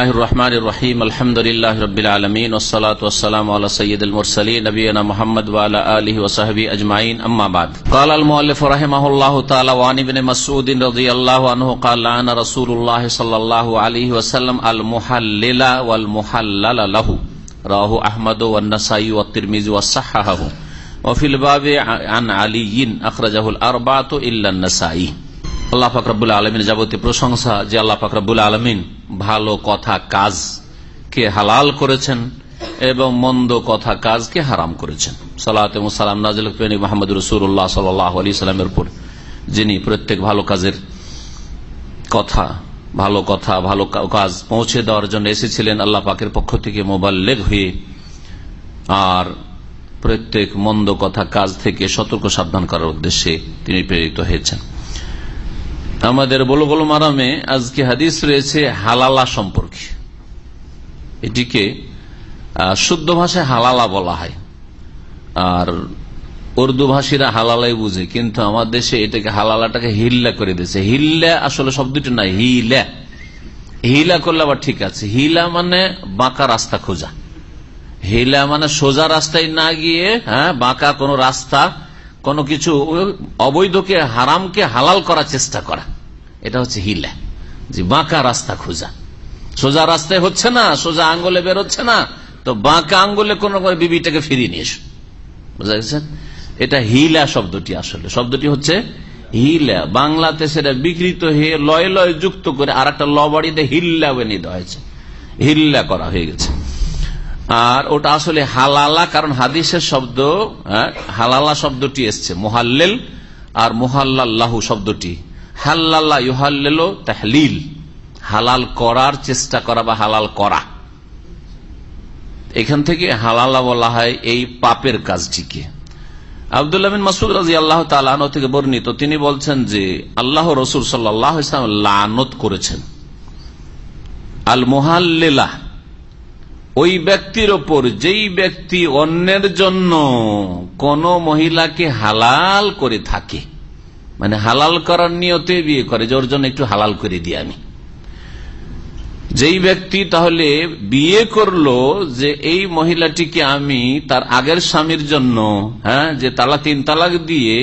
بسم الله الرحمن الرحيم الحمد لله رب العالمين والصلاة والسلام على سيد المرسلين نبينا محمد وعلى آله وصحبه أجمعين أما بعد قال المؤلف رحمه الله تعالى وعن ابن مسعود رضي الله عنه قال لعن رسول الله صلى الله عليه وسلم المحلل والمحلل له رواه أحمد والنسائي والترمذي وصححه وفي الباب عن علي أخرجه الأربعة إلا النسائي আল্লাহ ফাকরাবুল আলমিন যাবতীয় প্রশংসা যে আল্লাহ ফাকরাবুল আলমিন ভালো কথা কাজ কে হালাল করেছেন এবং মন্দ কথা কাজকে হারাম করেছেন। সালাত সালাম নাজিল মোহাম্মদ রসুল্লাহ সাল্লাহ আলি সাল্লামের উপর, যিনি প্রত্যেক ভালো কাজের কথা, ভালো কথা, ভালো কাজ পৌঁছে দেওয়ার জন্য এসেছিলেন। আল্লাহ পাকের পক্ষ থেকে মোবাল্লেগ হয়ে আর প্রত্যেক মন্দ কথা কাজ থেকে সতর্ক সাবধান করার উদ্দেশ্যে তিনি প্রেরিত হয়েছেন। আমাদের বলো বলো মারামে আজকে হাদিস রয়েছে হালালা সম্পর্কে। এটিকে শুদ্ধ ভাষায় হালালা বলা হয়। আর উর্দু ভাষীরা হালালাই বুঝে, কিন্তু আমার দেশে এটাকে হালালাটাকে হিল্লা করে দিয়েছে। হিল্লা আসলে শব্দটি না হিলা। হিলা করলে আবার ঠিক আছে। হিলা মানে বাঁকা রাস্তা খোঁজা। হিলা মানে সোজা রাস্তায় না গিয়ে হ্যাঁ বাঁকা কোন রাস্তা কোনো কিছু অবৈধকে, হারামকে, হালাল করার চেষ্টা করা। এটা হচ্ছে হিলা। যে বাঁকা রাস্তা খোঁজা। সোজা রাস্তায় হচ্ছে না, সোজা আঙ্গুলে বেরোচ্ছে না, তো বাঁকা আঙ্গুলে কোন বিবিটাকে ফিরিয়ে নিয়ে এসো। বুঝা গেছে? এটা হিলা শব্দটি আসলে। শব্দটি হচ্ছে হিলা। বাংলাতে সেটা বিকৃত হয়ে লয় লয় যুক্ত করে আর একটা ল বাড়িতে হিল্লা বেনে দেওয়া হয়েছে। হিল্লা করা হয়ে গেছে। আর ওটা আসলে হালালা, কারণ হাদিসের শব্দ হালালা শব্দটি এসছে, মোহাল্লেল আর মোহাল্লাহু শব্দটি। হাল্লাল্লাহ ইউহাল্লেল তাহলিল, হালাল করার চেষ্টা করা বা হালাল করা। এখান থেকে হালালা বলা হয় এই পাপের কাজটিকে। আবদুল্লাহ মাসুদ রাজি আল্লাহ তালানো থেকে বর্ণিত, তিনি বলছেন যে আল্লাহ রসুল সাল্লাহ ইসলাম লানত করেছেন। আল মোহাল্লেলাহ ওই ব্যক্তির ওপর, যেই ব্যক্তি অন্যের জন্য কোন মহিলাকে হালাল করে থাকে মানে হালাল করার নিয়তে বিয়ে করে, যে ওর জন্য একটু হালাল করে দিই আমি। যেই ব্যক্তি তাহলে বিয়ে করল যে এই মহিলাটিকে আমি তার আগের স্বামীর জন্য হ্যাঁ যে তালা তিন তালাক দিয়ে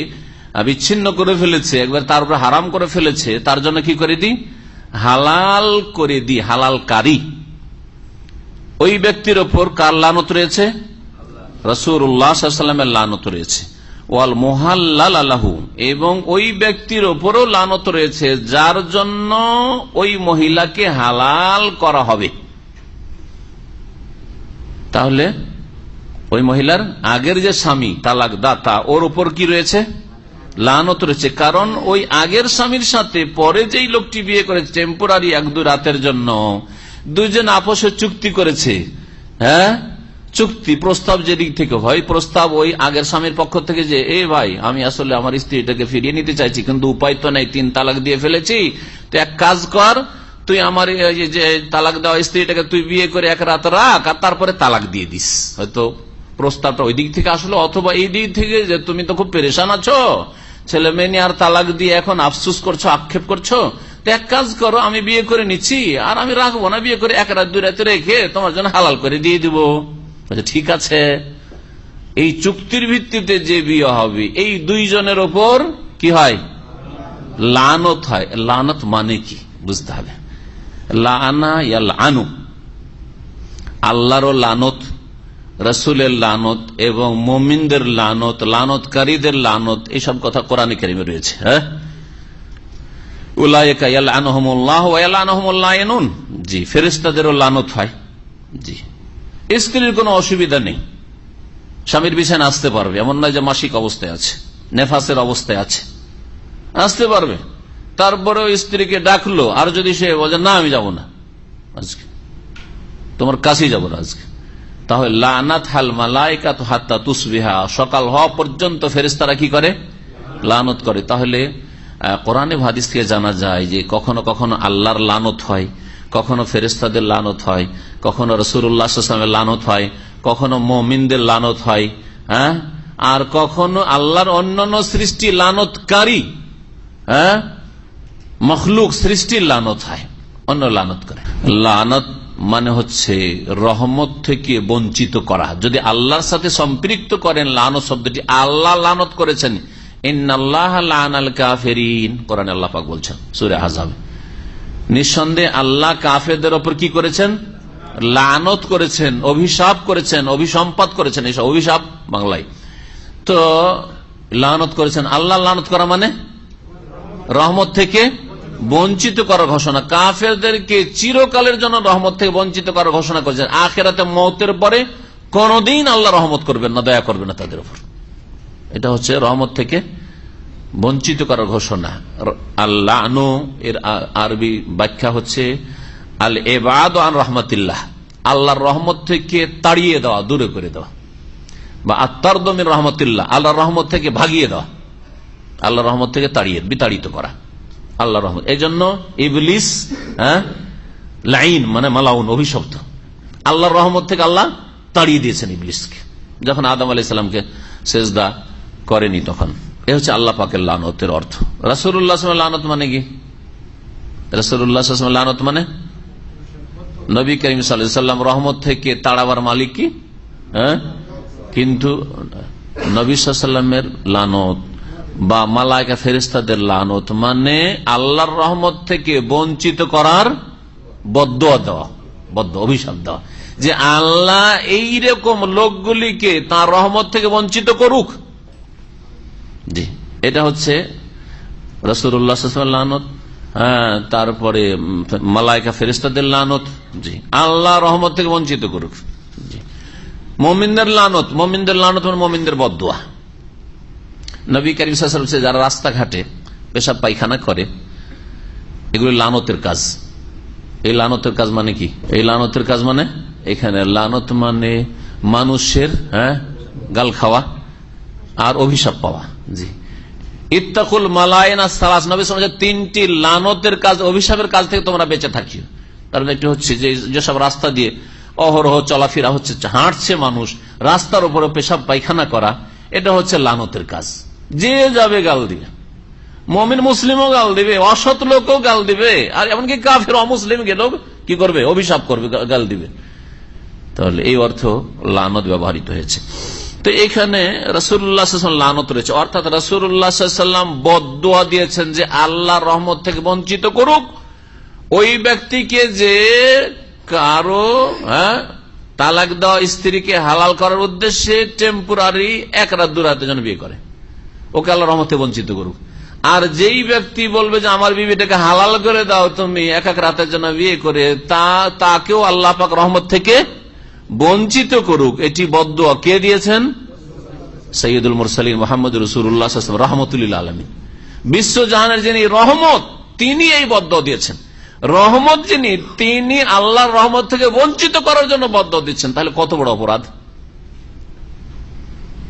বিচ্ছিন্ন করে ফেলেছে, একবার তার উপর হারাম করে ফেলেছে, তার জন্য কি করে দিই? হালাল করে দিই হালাল কারি ওই ব্যক্তির ওপর কার লানত রয়েছে? রসুরামের লানত রয়েছে। ওয়াল মোহাল্লাল আল্লাহু এবং ওই ব্যক্তির ওপরও লানত রয়েছে, যার জন্য ওই মহিলাকে হালাল করা হবে। তাহলে ওই মহিলার আগের যে স্বামী, তালাক দাতা ওর ওপর কি রয়েছে? লানত রয়েছে। কারণ ওই আগের স্বামীর সাথে পরে যেই লোকটি বিয়ে করেছে টেম্পোরারি এক দু রাতের জন্য দুইজন আপোষের চুক্তি করেছে। হ্যাঁ? চুক্তি, প্রস্তাব যেদিক থেকে হয়, প্রস্তাব ওই আগের স্বামীর পক্ষ থেকে যে, এ ভাই, আমি আসলে আমার স্ত্রীটাকে ফিরিয়ে নিতে চাইছি, কিন্তু উপায় তো নেই, তিন তালাক দিয়ে ফেলেছি। তো এক কাজ কর, তুই আমার যে তালাক দেওয়া স্ত্রীটাকে তুই বিয়ে করে এক রাত রাখ, আর তারপরে তালাক দিয়ে দিস। হয়তো প্রস্তাবটা ওই দিক থেকে আসলো, অথবা এই দিক থেকে যে, তুমি তো খুব পেরেশান আছো, ছেলে মেয়ে আর তালাক দিয়ে এখন আফসুস করছ, আক্ষেপ করছ এক কাজ করো, আমি বিয়ে করে নিচ্ছি, আর আমি রাখব না, বিয়ে করে এক রাত, দুই রাতে রেখে তোমার জন্য হালাল করে দিয়ে দিব। ঠিক আছে। এই চুক্তির ভিত্তিতে যে বিয়ে হবে, এই দুইজনের ওপর কি হয়? লানত হয়। লানত মানে কি? বুঝতে হবে। লানা লানু আল্লাহরও লানত, রসুলের লানত এবং মোমিনদের লানত, লানতকারীদের লানত এইসব কথা কোরআন কেরিমে রয়েছে হ্যাঁ? জি ফেরেস্তাদেরও লানত হয়। জি। স্ত্রীর কোনো অসুবিধা নেই। স্বামীর বিছানে আসতে পারবে। এমন নয় যে মাসিক অবস্থায় আছে, নেফাসের অবস্থায় আছে। আসতে পারবে। তারপরে স্ত্রীকে ডাকলো, আর যদি সে বলে, না, আমি যাব না। আজকে। তোমার কাছেই যাব না আজকে। তাহলে লানাত হাল মালাইকা হাত্তা তুসবিহা। সকাল হওয়া পর্যন্ত ফেরেস্তারা কি করে? লানত করে। তাহলে কোরআনে ভাদিস থেকে জানা যায় যে কখনো কখনো আল্লাহর লানত হয়, কখনো ফেরেস্তাদের লানত হয়, কখনো রসুরামের লানত হয়, কখনো মমিনদের লানত হয় হ্যাঁ? আর কখনো আল্লাহর অন্যান্য সৃষ্টি লানতকারী হ্যাঁ? মখলুক সৃষ্টির লানত হয়, অন্য লানত করে। লানত মানে হচ্ছে রহমত থেকে বঞ্চিত করা। যদি আল্লাহর সাথে সম্পৃক্ত করেন, লানত শব্দটি আল্লাহ লানত করেছেন আল্লাহ কাফেরদের ওপর কি করেছেন? লানত করেছেন, অভিশাপ করেছেন অভিসম্পাদ করেছেন এইসব অভিশাপ বাংলায়। তো লানত করেছেন, আল্লাহ লানত করা মানে? রহমত থেকে বঞ্চিত করার ঘোষণা। কাফেরদেরকে চিরকালের জন্য রহমত থেকে বঞ্চিত করার ঘোষণা করেছেন। আখেরাতে মতের পরে কোনদিন আল্লাহ রহমত করবেন না, দয়া করবেন না তাদের উপর। এটা হচ্ছে রহমত থেকে বঞ্চিত করার ঘোষণা। আল্লাহ এর আরবি ব্যাখ্যা হচ্ছে আল এবাদ আন রহমতিল্লাহ। আল্লাহর রহমত থেকে তাড়িয়ে দেওয়া, দূরে করে দেওয়া। বা আত্মার দমির রহমতুল্লাহ, আল্লাহর রহমত থেকে ভাগিয়ে দেওয়া। আল্লাহ রহমত থেকে তাড়িয়ে, বিতাড়িত করা। আল্লাহ রহমত। এই জন্য ইবলিস হ্যাঁ লাইন মানে মালাউন অভিশব্দ আল্লাহর রহমত থেকে আল্লাহ তাড়িয়ে দিয়েছেন ইবলিসকে। যখন আদম আলি সাল্লামকে সেজদা করেনি তখন। এ হচ্ছে আল্লাহ পাকের লানতের অর্থ। রাসুল্লাহ লানত মানে কি? রাসুল্লাহ লানত মানে? নবী করিম সাল্লাম রহমত থেকে তাড়াবার মালিক কি? হ্যাঁ? কিন্তু নবী সাল্লামের লানত বা মালায়কা ফেরিস্তাদের লানত মানে আল্লাহর রহমত থেকে বঞ্চিত করার বদ্ধ দেওয়া বদ্ধ অভিশাপ দেওয়া। যে আল্লাহ এই রকম লোকগুলিকে তার রহমত থেকে বঞ্চিত করুক জি। এটা হচ্ছে রসুল্লাহ লানত হ্যাঁ তারপরে মালায়কা ফেরিস্তাদের লানত, জি। আল্লাহ রহমত থেকে বঞ্চিত করুক মমিনদের লানত মমিনদের লানত মানে মমিনদের বদুয়া নবী করিম যারা রাস্তাঘাটে পেশাব পায়খানা করে, এগুলো লানতের কাজ। এই লানতের কাজ মানে কি? এই লানতের কাজ মানে এখানে লানত মানে মানুষের হ্যাঁ গাল খাওয়া আর অভিশাপ পাওয়া। জি। ইত্তাকুল মালায়না সালাস নবী সমাজের তিনটি লানতের কাজ, অভিশাপের কাজ থেকে তোমরা বেঁচে থাকি তার একটি হচ্ছে যে, যেসব রাস্তা দিয়ে অহরহ চলাফেরা হচ্ছে, হাঁটছে মানুষ, রাস্তার উপরে পেশাব পায়খানা করা, এটা হচ্ছে লানতের কাজ। যে যাবে গাল দিবে। মমিন মুসলিমও গাল দিবে, অসৎ লোকও গাল দিবে, আর এমনকি কাফের অমুসলিম গেলেও কি করবে? অভিশাপ করবে, গাল দিবে। তাহলে এই অর্থ লানত ব্যবহৃত হয়েছে। তো এখানে রসুল্লাহ লানত রয়েছে। অর্থাৎ রসুল্লাহাম বদুয়া দিয়েছেন যে আল্লাহ রহমত থেকে বঞ্চিত করুক। ওই ব্যক্তিকে যে কারও হ্যাঁ তালাক দেওয়া স্ত্রীকে হালাল করার উদ্দেশ্যে টেম্পোরারি এক রাত, দু রাতের জন্য বিয়ে করে। ওকে আল্লাহ রহমতে বঞ্চিত করুক। আর যেই ব্যক্তি বলবে যে আমার বিবিটাকে হালাল করে দাও, তুমি এক এক রাতের জন্য বিয়ে করে, তা, তাকেও আল্লাহ পাক রহমত থেকে বঞ্চিত করুক, এটি বদ্ধ কে দিয়েছেন? সৈয়দুল মুরসালিন মোহাম্মদ রসুল্লাহ রহমতুল্লাহ আলমী বিশ্বজাহানের যিনি রহমত, তিনি এই বদ্ধ দিয়েছেন। রহমত যিনি, তিনি আল্লাহর রহমত থেকে বঞ্চিত করার জন্য বদ্ধ দিচ্ছেন। তাহলে কত বড় অপরাধ?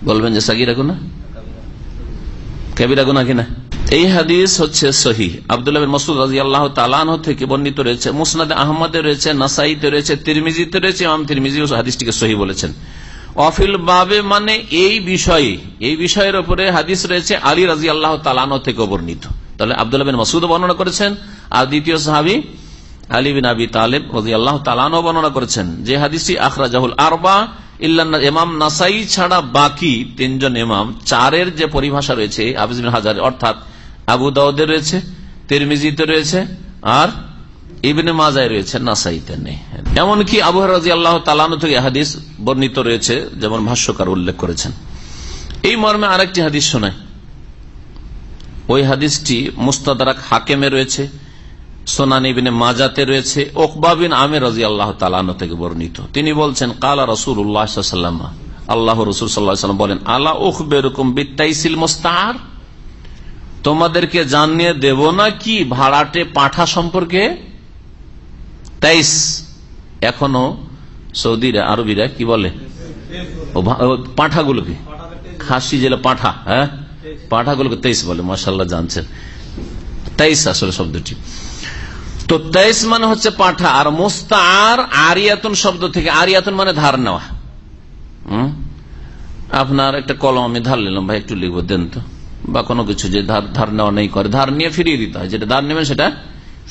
বলবেন যে সাকিরা গুনা কেবিরা গুনা কিনা এই হাদিস হচ্ছে সহি আবদুল্লাহ মসুদ রাজি আল্লাহ তালান থেকে বর্ণিত রয়েছে, মুসনাদ আহমদে রয়েছে, নাসাইতে রয়েছে, তিরমিজিতে রয়েছে, ইমাম তিরমিজি হাদিসটিকে সহি বলেছেন। অফিল বাবে মানে এই বিষয়ে, এই বিষয়ের উপরে হাদিস রয়েছে আলী রাজি আল্লাহ তালান থেকে বর্ণিত। তাহলে আবদুল্লাহ বিন মসুদ বর্ণনা করেছেন, আর দ্বিতীয় সাহাবি আলী বিন আবি তালেব রাজি আল্লাহ তালানও বর্ণনা করেছেন যে হাদিসটি, আখরাজাহুল আরবা ইল্লা ইমাম নাসাই ছাড়া বাকি তিনজন ইমাম, চারের যে পরিভাষা রয়েছে, হাফিজ বিন হাজার, অর্থাৎ আবু দাউদের রয়েছে, তিরমিজিতে রয়েছে, আর ইবনে মাজায় রয়েছে, নাসাইতে নেই। এমনকি আবু রাজি আল্লাহ তালানো থেকে হাদিস বর্ণিত রয়েছে, যেমন ভাষ্যকার উল্লেখ করেছেন। এই মর্মে আরেকটি হাদিস শোনায় ওই হাদিসটি মুস্তাদারাক হাকেমে রয়েছে সোনানিবিনে মাজাতে রয়েছে ওকবাবিন আমের রাজি আল্লাহ তালানো থেকে বর্ণিত। তিনি বলছেন, কালা রসুল উল্লাহাম আল্লাহ রসুল সাল্লাম বলেন আল্লাহ উখবেরকম বিত্তাইসিল মোস্তার তোমাদেরকে জানিয়ে দেব না কি ভাড়াটে পাঠা সম্পর্কে? তাইস এখনও সৌদিরা, আরবিরা কি বলে? পাঠাগুলোকে? খাসি জেলা পাঠা হ্যাঁ? পাঠাগুলোকে তেইশ বলে মাসাল্লাহ জানছেন। তেইশ আসলে শব্দটি। তো তেইশ মানে হচ্ছে পাঠা, আর মোস্তার আরিয়াতন শব্দ থেকে, আরিয়াতন মানে ধার নেওয়া। আপনার একটা কলম আমি ধার নিলাম, ভাই, একটু লিখব, দেন তো। বা কোনো কিছু যে ধার ধার নেওয়া নেই করে, ধার নিয়ে ফিরিয়ে দিতে হয়। যেটা ধার নেবেন সেটা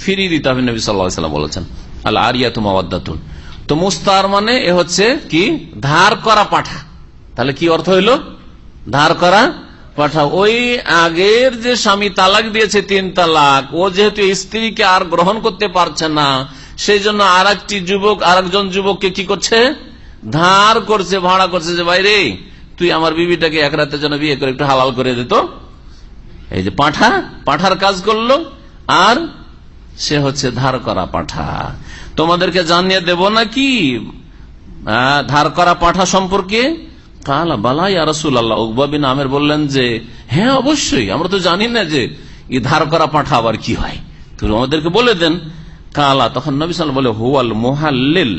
ফিরিয়ে দিতে হবে, নবী সাল্লাম বলেছেন। আল্লাহ আরিয়াতুম আওয়াদ্দাতুন তো মুস্তার মানে এ হচ্ছে কি? ধার করা পাঠা। তাহলে কি অর্থ হইল? ধার করা পাঠা। ওই আগের যে স্বামী তালাক দিয়েছে তিন তালাক, ও যেহেতু স্ত্রীকে আর গ্রহণ করতে পারছে না, সেই জন্য আর যুবক আর যুবককে কি করছে? ধার করছে, ভাড়া করছে যে বাইরে তুই আমার বিবিটাকে এক রাতের জন্য বিয়ে করে একটু হালাল করে দিত এই যে পাঠা, পাঠার কাজ করল, আর সে হচ্ছে ধার করা পাঠা। তোমাদেরকে জানিয়ে দেব নাকি? ধার করা পাঠা সম্পর্কে? কালা বালাই রসুল আল্লাহ উকবাবিন আমের বললেন যে হ্যাঁ অবশ্যই, আমরা তো জানি না যে ই ধার করা পাঠা আবার কি হয়। তুমি আমাদেরকে বলে দেন, কালা, তখন নবী সাল বলে, হুয়াল মোহাল্লিল,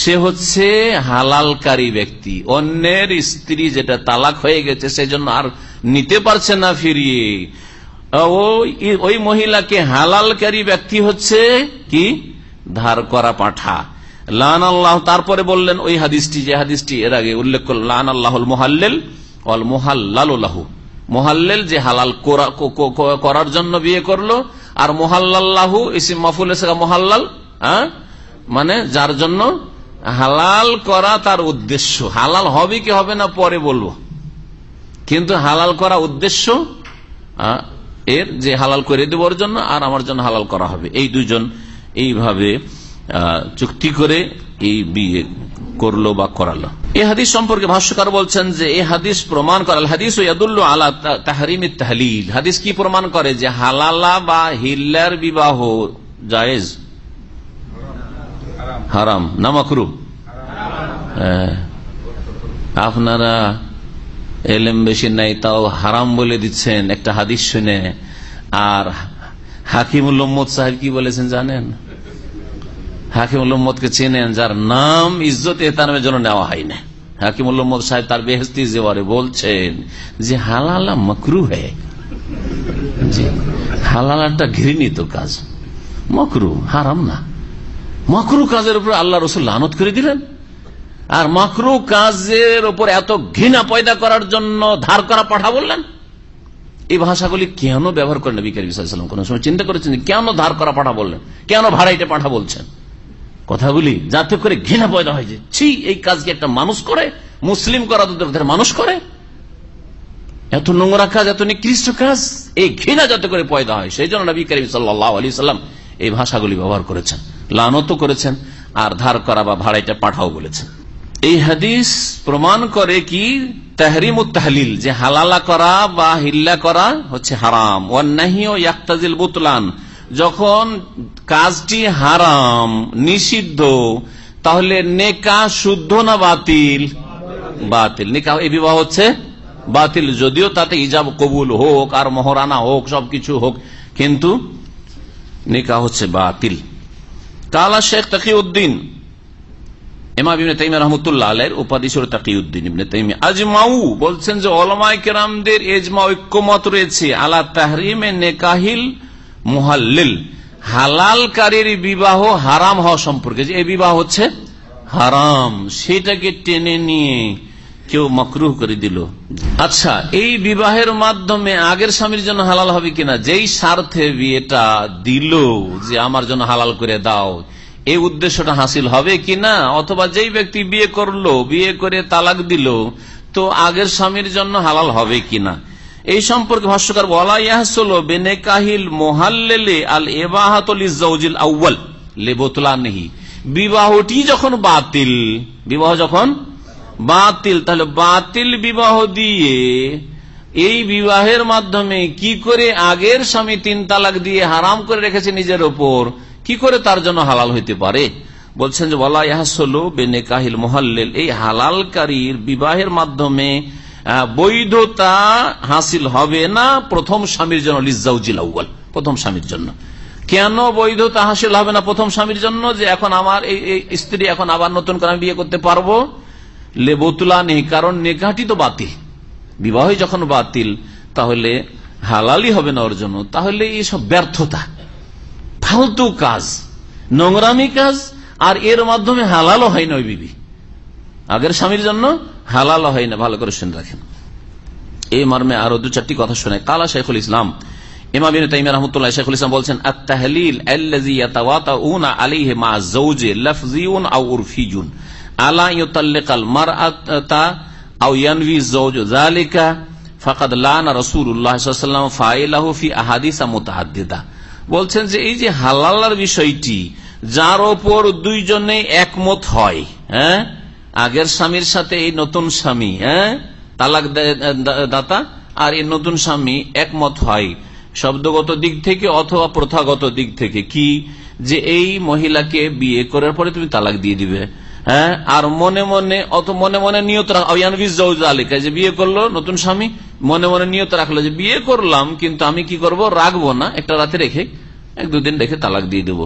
সে হচ্ছে হালালকারী ব্যক্তি। অন্যের স্ত্রী যেটা তালাক হয়ে গেছে, সেজন্য আর নিতে পারছে না ফিরিয়ে। ওই মহিলাকে হালালকারী ব্যক্তি হচ্ছে কি? ধার করা পাঠা। লান আল্লাহ তারপরে বললেন ওই হাদিসটি, যে হাদিসটি এর আগে উল্লেখ করল লান আল্লাহুল মোহাল্লেল অল মোহাল্লাহু মোহাল্লেল যে হালাল করার জন্য বিয়ে করল, আর মোহাল্লাহু ইসিম মাফুল মোহাল্লাল মানে যার জন্য হালাল করা তার উদ্দেশ্য। হালাল হবে কি হবে না পরে বলব। কিন্তু হালাল করা উদ্দেশ্য এর যে হালাল করে দেওয়ার জন্য আর আমার জন্য হালাল করা হবে। এই দুজন এইভাবে চুক্তি করে এই বিয়ে করল বা করালো। এই হাদিস সম্পর্কে ভাষ্যকার বলছেন যে এই হাদিস প্রমাণ করে হাদিস ইয়াদুল্লু আলা তাহরিম তাহলিল। হাদিস কি প্রমাণ করে যে হালালা বা হিল্লার বিবাহ জায়েজ? হারাম। না মকরু আপনারা এলেম বেশি নাই, তাও হারাম বলে দিচ্ছেন একটা হাদিস শুনে। আর হাকিমুল সাহেব কি বলেছেন জানেন? হাকিমুল কে চেনেন, যার নাম ইজ্জত এতানের জন্য নেওয়া হয় না। হাকিমুল সাহেব তার বেহস্তি জেওয়ারে বলছেন যে, হালালা মকরু হ্যাঁ হালালাটা ঘৃণিত কাজ। মকরু, হারাম না। মকরু কাজের উপর আল্লাহ রসুল লানত করে দিলেন। আর মকরু কাজের উপর এত ঘৃণা পয়দা করার জন্য ধার করা পাঠা বললেন? এই ভাষাগুলি কেন ব্যবহার করেন নবী করিম কোন সময় চিন্তা করেছেন কেন ধার করা পাঠা বললেন? কেন ভাড়াইটে পাঠা বলছেন? কথাগুলি যাতে করে ঘৃণা পয়দা হয়েছে ছি, এই কাজকে একটা মানুষ করে? মুসলিম করা তো মানুষ করে? এত নোংরা কাজ, এত নিকৃষ্ট কাজ, এই ঘৃণা যাতে করে পয়দা হয়? সেই জন্য নবী করিম সাল্লাম এই ভাষাগুলি ব্যবহার করেছেন। লানত করেছেন, আর ধার করা বা ভাড়াইটা পাঠাও বলেছেন। এই হাদিস প্রমাণ করে কি? তাহরিম তাহলিল, যে হালালা করা বা হিল্লা করা হচ্ছে হারাম। ওয়ান্নাহি ও ইয়াক্তাজিল বুতলান। যখন কাজটি হারাম, নিষিদ্ধ, তাহলে নেকা শুদ্ধ না বাতিল? বাতিল। নিকা এই বিবাহ হচ্ছে বাতিল। যদিও তাতে ইজাব কবুল হোক, আর মহরানা হোক, সবকিছু হোক, কিন্তু নিকা হচ্ছে বাতিল। কালা শেখ তকিউদ্দিন এমাম ইবনে তাইমিয়া রহমতুল্লাহ আলাইহির উপাধি তাকিউদ্দিন ইবনে তাইমিয়া। আজমাউ বলছেন যে ওলামায়ে কেরামদের ইজমা ঐক্যমত রয়েছে। আলা তাহরিমে নেকাহিল মুহাল্লিল। হালালকারীর বিবাহ হারাম হওয়া সম্পর্কে যে এই বিবাহ হচ্ছে হারাম, সেটাকে টেনে নিয়ে কেউ মকরুহ করে দিল। আচ্ছা এই বিবাহের মাধ্যমে আগের স্বামীর জন্য হালাল হবে কিনা? যেই স্বার্থে বিয়েটা দিল যে আমার জন্য হালাল করে দাও এই উদ্দেশ্যটা হাসিল হবে কিনা? অথবা যেই ব্যক্তি বিয়ে করল, বিয়ে করে তালাক দিল, তো আগের স্বামীর জন্য হালাল হবে কিনা? এই সম্পর্কে ভাষ্যকার বলা ইয়াহসল বেনেকাহিল মোহাল্লে আল এবাহাতল ইজাউজিল আউ্বাল লেবতলা নেহি বিবাহটি যখন বাতিল, বিবাহ যখন বাতিল, তাহলে বাতিল বিবাহ দিয়ে এই বিবাহের মাধ্যমে কি করে আগের স্বামী তিন তালাক দিয়ে হারাম করে রেখেছে নিজের ওপর? কি করে তার জন্য হালাল হইতে পারে? বলছেন যে বলা ইহাসলো বেনে কাহিল মোহাল্লেল। এই হালালকারীর বিবাহের মাধ্যমে বৈধতা হাসিল হবে না প্রথম স্বামীর জন্য লিজাউজিল প্রথম স্বামীর জন্য। কেন বৈধতা হাসিল হবে না প্রথম স্বামীর জন্য? যে এখন আমার এই স্ত্রী এখন আবার নতুন করে আমি বিয়ে করতে পারব? লেবতুলা নেই কারণ নেকাটি তো বাতিল। বিবাহ যখন বাতিল, তাহলে হালালি হবে না ওর জন্য। তাহলে এইসব ব্যর্থতা। ফালতু কাজ, নোংরামি কাজ, আর এর মাধ্যমে হালালও হয় না ওই বিবি। আগের স্বামীর জন্য হালালও হয় না, ভালো করে শুনে রাখেন। এই মর্মে আরও দু চারটি কথা শুনে কালা শেখুল ইসলাম, ইমাম বিন তাইমিয়া শেখুল ইসলাম বলছেন, আত-তাহলিল আলাইহি মা যাওজি লাফযিয়ুন আও উরফিয়ুন আলা ইউতাল্লিকাল মারআতা আও ইয়ানভি যাওজ যালিকা ফাকাদ লানা রাসূলুল্লাহ সাল্লাল্লাহু আলাইহি ওয়াসাল্লাম ফাইলাহু ফি আহাদিসা বলছেন যে এই যে হালালার বিষয়টি, যার ওপর দুইজনে একমত হয় হ্যাঁ? আগের স্বামীর সাথে এই নতুন স্বামী হ্যাঁ? তালাক দাতা আর এই নতুন স্বামী একমত হয়। শব্দগত দিক থেকে অথবা প্রথাগত দিক থেকে কি? যে এই মহিলাকে বিয়ে করার পরে তুমি তালাক দিয়ে দিবে হ্যাঁ? আর মনে মনে অত মনে মনে নিয়ত যে বিয়ে করল নতুন স্বামী মনে মনে নিয়ত রাখল যে বিয়ে করলাম, কিন্তু আমি কি করব? রাখব না। একটা রাতে রেখে এক দুদিন রেখে তালাক দিয়ে দেবো।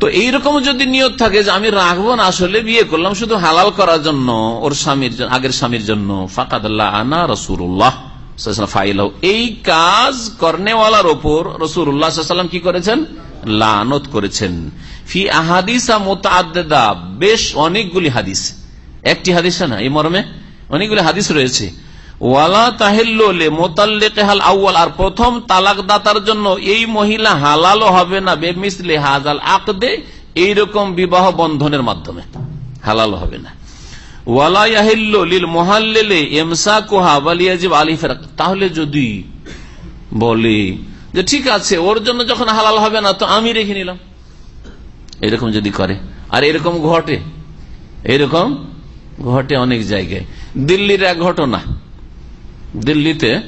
তো এইরকম যদি নিয়ত থাকে যে আমি রাখব না, আসলে বিয়ে করলাম, শুধু হালাল করার জন্য, ওর স্বামীর আগের স্বামীর জন্য। ফাকাদুল্লাহ আনা রসুল্লাহ এই কাজ করনেওয়ালার ওপর রসুল্লাহাম কি করেছেন? লানত করেছেন। ফি আহাদিসা বেশ অনেকগুলি হাদিস। একটি হাদিস না, এই মর্মে অনেকগুলি হাদিস রয়েছে। ওয়ালা তাহিল্লে মোতাল্লেকে হাল আউ্য়াল, আর প্রথম তালাক দাতার জন্য এই মহিলা হালালও হবে না, বেমিসলে হাজাল আকদে, এইরকম বিবাহ বন্ধনের মাধ্যমে। হালাল হবে না। তাহলে যদি বলে যে ঠিক আছে, ওর জন্য যখন হালাল হবে না, তো আমি রেখে নিলাম। এরকম যদি করে, আর এরকম ঘটে এরকম ঘটে অনেক জায়গায়। দিল্লির এক ঘটনা দিল্লিতে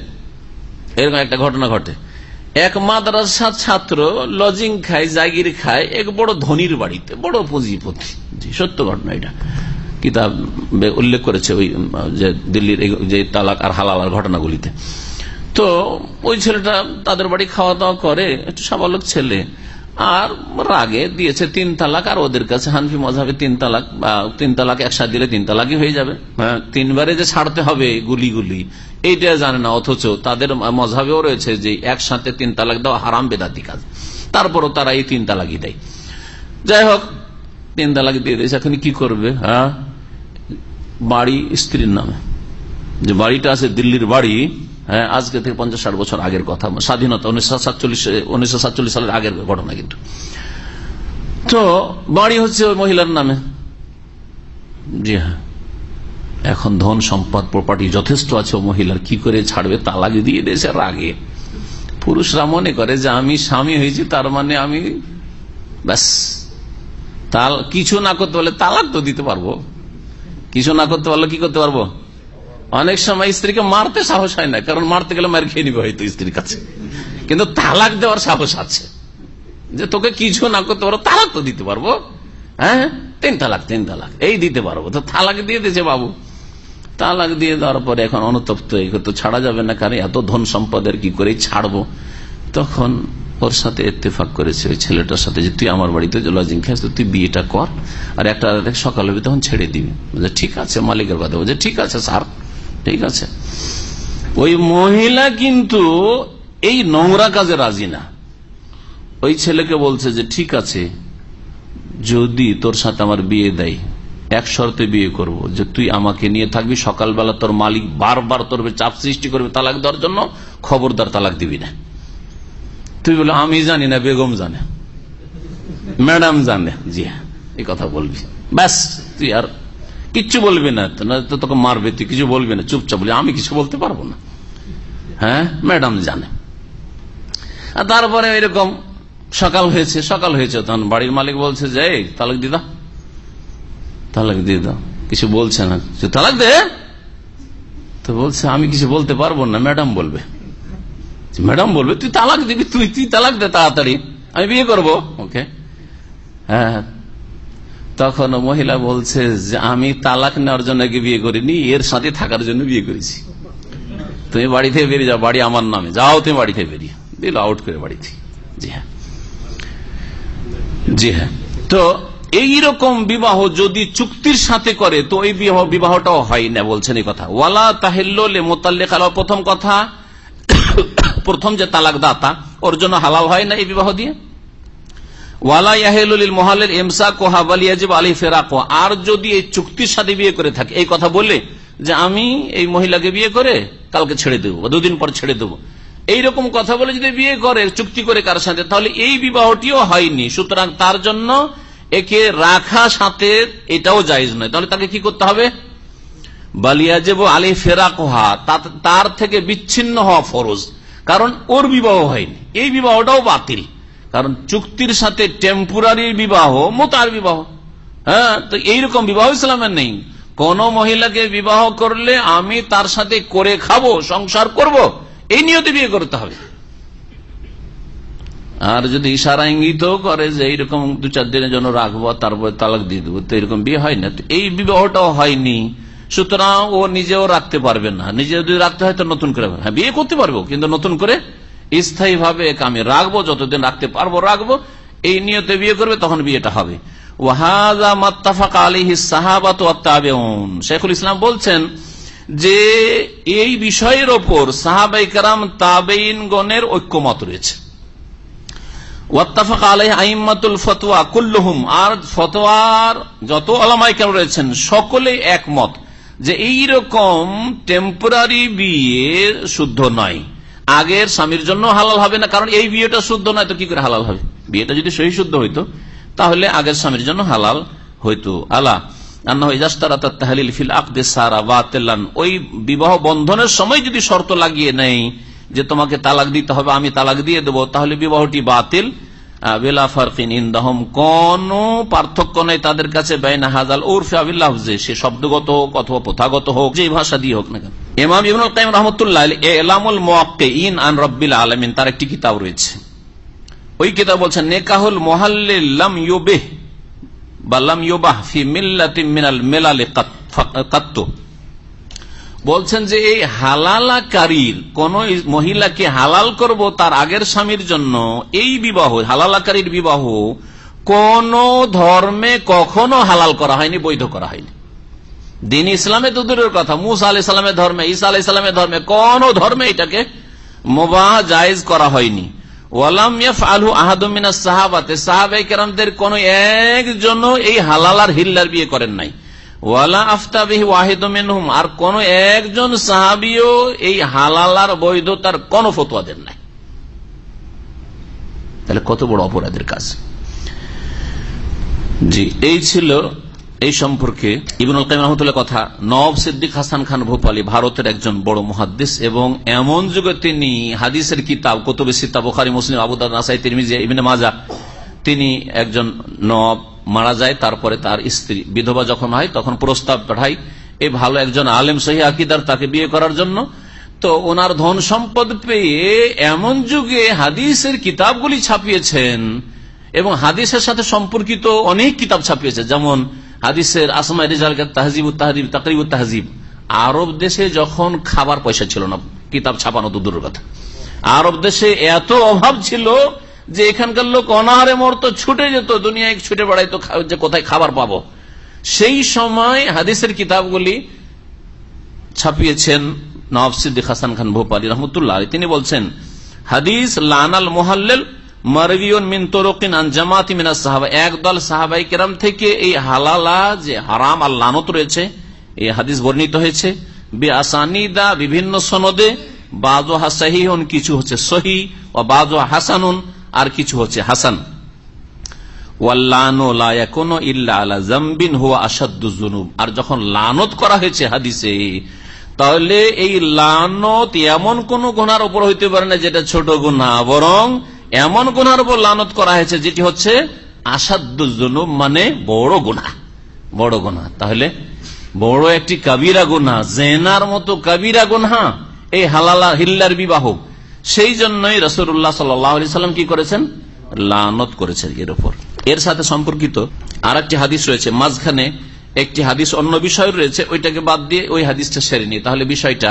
এরকম একটা ঘটনা ঘটে। এক মাদ্রাসার ছাত্র লজিং খায়, জাগির খায়, এক বড় ধনির বাড়িতে, বড় পুঁজিপতি। সত্য ঘটনা এটা। কিতাব উল্লেখ করেছে ওই যে দিল্লির যে তালাক আর হালালার ঘটনাগুলিতে। তো ওই ছেলেটা তাদের বাড়ি খাওয়া দাওয়া করে, একটু সাবালক ছেলে আর রাগে দিয়েছে তিন তালাক, আর ওদের কাছে হানফি মজাবে তিন তালাক তিন তালাক একসাথে দিলে তিন তালাকই হয়ে যাবে। হ্যাঁ তিনবারে যে ছাড়তে হবে গুলি গুলি, এইটা জানে না, অথচ তাদের মজাবেও রয়েছে যে একসাথে তিন তালাক দেওয়া হারাম বেদাতি কাজ। তারপরও তারা এই তিন তালাকই দেয়। যাই হোক, তিন তালাক দিয়ে দিয়েছে, এখন কি করবে হ্যাঁ? বাড়ি স্ত্রীর নামে। যে বাড়িটা আছে দিল্লির বাড়ি হ্যাঁ আজকে থেকে পঞ্চাশ ষাট বছর আগের কথা, স্বাধীনতা, উনিশশো সাতচল্লিশ সালের আগের ঘটনা কিন্তু। তো বাড়ি হচ্ছে ওই মহিলার নামে। জি হ্যাঁ। এখন ধন সম্পদ প্রপার্টি যথেষ্ট আছে, ও মহিলার কি করে ছাড়বে তালাক দিয়ে দিয়েছে রাগে। পুরুষরা মনে করে যে আমি স্বামী হয়েছি, তার মানে আমি ব্যাস। তাল কিছু না করতে পারলে তালাক তো দিতে পারব। কিছু না করতে পারলে কি করতে পারব? অনেক সময় স্ত্রীকে মারতে সাহস হয় না, কারণ মারতে গেলে মার খেয়ে নিবে হয়তো স্ত্রীর কাছে। কিন্তু তালাক দেওয়ার সাহস আছে। যে তোকে কিছু না করতে পারব, তালাক তো দিতে পারব। হ্যাঁ? তিন তালাক তিন তালাক। এই দিতে পারব। তো তালাক দিয়ে দিয়েছে বাবু। তালাক দিয়ে দেওয়ার পরে এখন অনুতপ্ত তো ছাড়া যাবে না কারণ এত ধন সম্পদের কি করে ছাড়বো? তখন ওর সাথে ইত্তেফাক করেছে ওই ছেলেটার সাথে যে, তুই আমার বাড়িতে লজিং খাস তুই বিয়েটা কর, আর একটা সকালে তখন ছেড়ে দিবি। ঠিক আছে, মালিকের কথা বলছে, ঠিক আছে স্যার ঠিক আছে? ওই মহিলা কিন্তু এই নোংরা কাজে রাজি না। ওই ছেলেকে বলছে যে, ঠিক আছে, যদি তোর সাথে আমার বিয়ে দেয়, এক শর্তে বিয়ে করব, যে তুই আমাকে নিয়ে থাকবি, সকালবেলা তোর মালিক বারবার তোর চাপ সৃষ্টি করবে তালাক দেওয়ার জন্য, খবরদার তালাক দিবি না। তুই বলে, আমি জানি না, বেগম জানে। ম্যাডাম জানে। জি হ্যাঁ এই কথা বলবি। ব্যাস, তুই আর কিচ্ছু বলবি না। তো তোকে মারবে, তুই কিছু বলবি না। চুপচাপ বলি, আমি কিছু বলতে পারব না। হ্যাঁ? ম্যাডাম জানে। আর তারপরে এরকম সকাল হয়েছে সকাল হয়েছে। তখন বাড়ির মালিক বলছে যে তালাক দিদা তালাক দিয়ে দাও। কিছু বলছে না। তালাক দে? তো বলছে, আমি কিছু বলতে পারব না। ম্যাডাম বলবে। ম্যাডাম বলবে, তুই তালাক দিবি, তুই তুই তালাক দে তাড়াতাড়ি। আমি বিয়ে করব। ওকে। হ্যাঁ তখন মহিলা বলছে যে আমি তালাক নেওয়ার জন্য বিয়ে করিনি, এর সাথে থাকার জন্য বিয়ে করেছি। তুমি বাড়ি থেকে বেরিয়ে যাও, বাড়ি আমার নামে। যাও তুমি বাড়ি থেকে বেরিয়ে। দিল আউট করে বাড়ি থেকে জি হ্যাঁ। জি হ্যাঁ। তো এইরকম বিবাহ যদি চুক্তির সাথে করে, তো এই বিবাহ, বিবাহটাও হয় না, বলছেন এই কথা। ওয়ালা তাহিল্লে মোতাল্লেক প্রথম কথা, প্রথম যে তালাক দাতা ওর জন্য হালাল হয় না এই বিবাহ দিয়ে? মহালের এমসা কোহা বালিয়াজিব আলী ফেরাকো। আর যদি এই চুক্তির সাথে বিয়ে করে থাকে, এই কথা বলে যে আমি এই মহিলাকে বিয়ে করে কালকে ছেড়ে দেবো দুদিন পর ছেড়ে দেবো। এইরকম কথা বলে যদি বিয়ে করে, চুক্তি করে কার সাথে, তাহলে এই বিবাহটিও হয়নি। সুতরাং তার জন্য একে রাখা সাথে এটাও জায়জ নয়। তাহলে তাকে কি করতে হবে? বালিয়াজেব আলী ফেরাকোহা। তার থেকে বিচ্ছিন্ন হওয়া ফরজ। কারণ ওর বিবাহ হয়নি। এই বিবাহটাও বাতিল। কারণ চুক্তির সাথে টেম্পোরারি বিবাহ, মোতার বিবাহ হ্যাঁ তো এইরকম বিবাহ ইসলামের নেই। কোন মহিলাকে বিবাহ করলে আমি তার সাথে করে খাব, সংসার করব, এই নিয়তে বিয়ে করতে হবে। আর যদি ইশারা ইঙ্গিত করে যে এইরকম দু চার দিনের জন্য রাখব তারপরে তালাক দিয়ে দেবো, তো এরকম বিয়ে হয় না। এই বিবাহটাও হয়নি। সুতরাং ও নিজেও রাখতে পারবে না। নিজে যদি রাখতে হয়, তো নতুন করে হ্যাঁ বিয়ে করতে পারব, কিন্তু নতুন করে স্থায়ী ভাবে আমি রাখব, যতদিন রাখতে পারব রাখব, এই নিয়তে বিয়ে করবে, তখন বিয়েটা হবে। শেখুল ইসলাম বলছেন যে, এই বিষয়ের ওপর সাহাবাই কারাম তাবেইন গণের ঐক্যমত রয়েছে। ওয়াত্তাফাক আলাই আইমাতুল ফতোয়া কুল্লুহুম। আর ফতোয়ার যত আলামাই কেন রয়েছেন, সকলে একমত যে এই রকম টেম্পোরারি বিয়ে শুদ্ধ নয়। আগের স্বামীর জন্য হালাল হবে না, কারণ এই বিয়েটা শুদ্ধ নয়, তো কি করে হালাল হবে? বিয়েটা যদি সহি শুদ্ধ হইতো, তাহলে আগের স্বামীর জন্য হালাল হইতো। আলা ওই বিবাহ বন্ধনের সময় যদি শর্ত লাগিয়ে নেই যে তোমাকে তালাক দিতে হবে, আমি তালাক দিয়ে দেবো, তাহলে বিবাহটি বাতিল। বেলা ফারকিন ইন্দহম, কোন পার্থক্য নেই তাদের কাছে বেনা হাজাল ওরফে আবিল্লাহ সে শব্দগত হোক অথবা প্রথাগত হোক যে ভাষা দিয়ে হোক না কেন। ইমাম ইবনুল কাইম রহমতুল্লাহ এলামুল ইন আন রব্বিল আলমিন, তার একটি কিতাব রয়েছে। ওই কিতাব বলছেন নেকাহুল মোহাল্লাম ইউবেহ বা লাম ইউবাহ ফি মিল্লাতি মিনাল মেলালে কাত্তু। বলছেন যে এই হালালাকারীর, কোন মহিলাকে হালাল করব তার আগের স্বামীর জন্য, এই বিবাহ, হালালাকারীর বিবাহ কোন ধর্মে কখনো হালাল করা হয়নি, বৈধ করা হয়নি। দিন ইসলামে তো দূরের কথা। মুসা আলি সালামের ধর্মে, ঈসা আলি সালামের ধর্মে কোন ধর্মে এটাকে মোবাহ জায়েজ করা হয়নি। ওয়ালাম আহাদমিনা সাহাবাতে একজন এই বিয়ে করেন নাই। আর কোন একজন সাহাবিও এই বৈধতার নাই। তাহলে কত বড় অপরাধের কাজ। জি, এই ছিল এই সম্পর্কে ইবনুল কাইম রহমতুল্লাহ কথা নব সিদ্দিক হাসান খান ভোপালী ভারতের একজন বড় মহাদ্দিস এবং এমন যুগে তিনি হাদিসের কিতাব কতবে সিতাব ওখারি মুসলিম আবুদার নাসাই, তিরমিজি, ইবনে মাজা, তিনি একজন নব মারা যায়, তারপরে তার স্ত্রী বিধবা যখন হয়, তখন প্রস্তাব পাঠাই এই ভালো একজন আলেম, সহি আকিদার, তাকে বিয়ে করার জন্য। তো ওনার ধন সম্পদ পেয়ে এমন যুগে হাদিসের কিতাবগুলি ছাপিয়েছেন এবং হাদিসের সাথে সম্পর্কিত অনেক কিতাব ছাপিয়েছে, যেমন হাদিসের আসমা রেজাল তাহজিব তাহজিব তাকরিব তাহজিব। আরব দেশে যখন খাবার পয়সা ছিল না, কিতাব ছাপানো তো দূরের কথা। আরব দেশে এত অভাব ছিল যে এখানকার লোক অনাহারে মরতো, ছুটে যেত, দুনিয়ায় ছুটে বেড়াইতো যে কোথায় খাবার পাবো। সেই সময় হাদিসের কিতাবগুলি ছাপিয়েছেন নওয়াব সিদ্দিক হাসান খান ভোপালী রহমতুল্লাহ তিনি বলছেন, হাদিস লানাল মোহাল্লেল রয়েছে বে বিভিন্ন সনদে বাজো কিছু হচ্ছে সহি, ও বাজো হাসানুন, আর কিছু হচ্ছে হাসান। আর যখন লানত করা হয়েছে হাদিসে, তাহলে এই লানত এমন কোন গুনার উপর হইতে পারে না যেটা ছোট গুণা বরং এমন গুনার উপর লানত করা হয়েছে, যেটি হচ্ছে আসাদুজনুব মানে বড় গুণা বড় গুণা তাহলে বড় একটি কাবিরা গুনহা, জেনার মতো কাবিরা গুনহা, এই হালালা হিল্লার বিবাহ। সেই জন্যই রসুল্লাহ সাল্লাম কি করেছেন? লানত করেছেন এর উপর। এর সাথে সম্পর্কিত আর একটি হাদিস রয়েছে, মাঝখানে একটি হাদিস অন্য বিষয় রয়েছে, ওইটাকে বাদ দিয়ে ওই হাদিসটা সেরে নিয়ে তাহলে বিষয়টা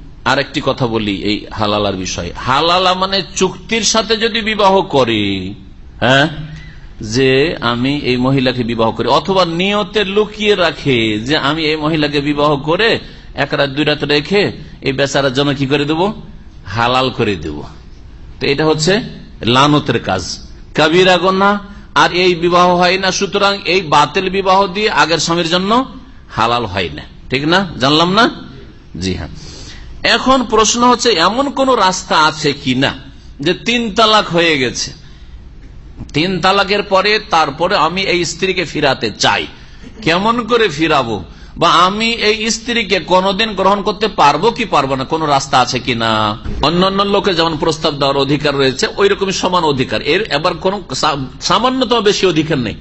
আরেকটি কথা বলি এই হালালার বিষয়ে। হালালা মানে চুক্তির সাথে যদি বিবাহ করে হ্যাঁ যে আমি এই মহিলাকে বিবাহ করি, অথবা নিয়তে লুকিয়ে রাখে যে আমি এই মহিলাকে বিবাহ করে এক রাত, দুই রাত রেখে এই বেচারার জন্য কি করে দেব? হালাল করে দেব। তো এটা হচ্ছে লানতের কাজ। কাবিরা গন্না আর এই বিবাহ হয় না, সুতরাং এই বাতিল বিবাহ দিয়ে আগের স্বামীর জন্য হালাল হয় না। ঠিক না? জানলাম না? জি হ্যাঁ। এখন প্রশ্ন হচ্ছে, এমন কোন রাস্তা আছে কি না যে তিন তালাক হয়ে গেছে? তিন তালাকের পরে তারপরে আমি এই স্ত্রীকে ফিরাতে চাই। কেমন করে ফিরাবো? বা আমি এই স্ত্রীকে কোনদিন গ্রহণ করতে পারব কি পারব না? কোন রাস্তা আছে কি না অন্যান্য লোকের যেমন প্রস্তাব দেওয়ার অধিকার রয়েছে ওই রকমই সমান অধিকার। এর এবার কোন সামান্যতম বেশি অধিকার নেই।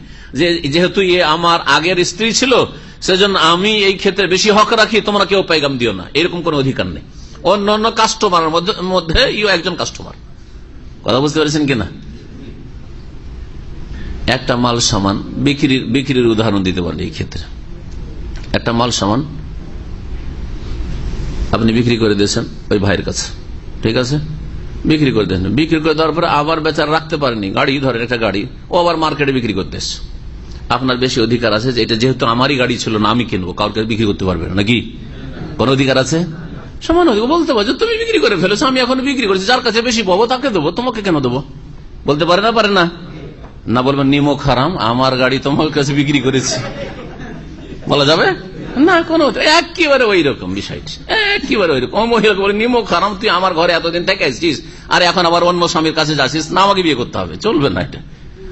যেহেতু আমার আগের স্ত্রী ছিল সেজন্য আমি এই ক্ষেত্রে বেশি হক রাখি, তোমরা কেউ পাইগাম দিও না। এরকম কোন অধিকার নেই। অন্য অন্য কাস্টমারের মধ্যে ইও একজন কাস্টমার কথা বুঝতে পেরেছেন কিনা? একটা মাল সামান বিক্রির বিক্রির উদাহরণ দিতে পারেন এই ক্ষেত্রে। একটা মাল সামান আপনি বিক্রি করে দিয়েছেন ওই ভাইয়ের কাছে। ঠিক আছে? বিক্রি করে দেন বিক্রি করে দেওয়ার পরে আবার বেচার রাখতে পারেনি। গাড়ি, ধরেন একটা গাড়ি, ও আবার মার্কেটে বিক্রি করতে এসছে। আপনার বেশি অধিকার আছে যে এটা যেহেতু আমারই গাড়ি ছিল না, আমি কিনবো, কাউকে বিক্রি করতে পারবে নাকি? কোন অধিকার আছে? সমান অধিকার বলতে পারছ তুমি বিক্রি করে ফেলেছো, আমি এখন বিক্রি করেছি, যার কাছে বেশি পাবো তাকে দেবো, তোমাকে কেন দেবো? বলতে পারে না পারে না? না বলবেন নিমক হারাম, আমার গাড়ি তোমার কাছে বিক্রি করেছি। বলা যাবে? না, কোন একেবারে ওই রকম বিষয়টি, একেবারে ওই রকম মহিলাকে বলে তুই আমার ঘরে এতদিন থেকে আসছিস, আর এখন আবার অন্য স্বামীর কাছে যাচ্ছিস, না আমাকে বিয়ে করতে হবে, চলবে না এটা।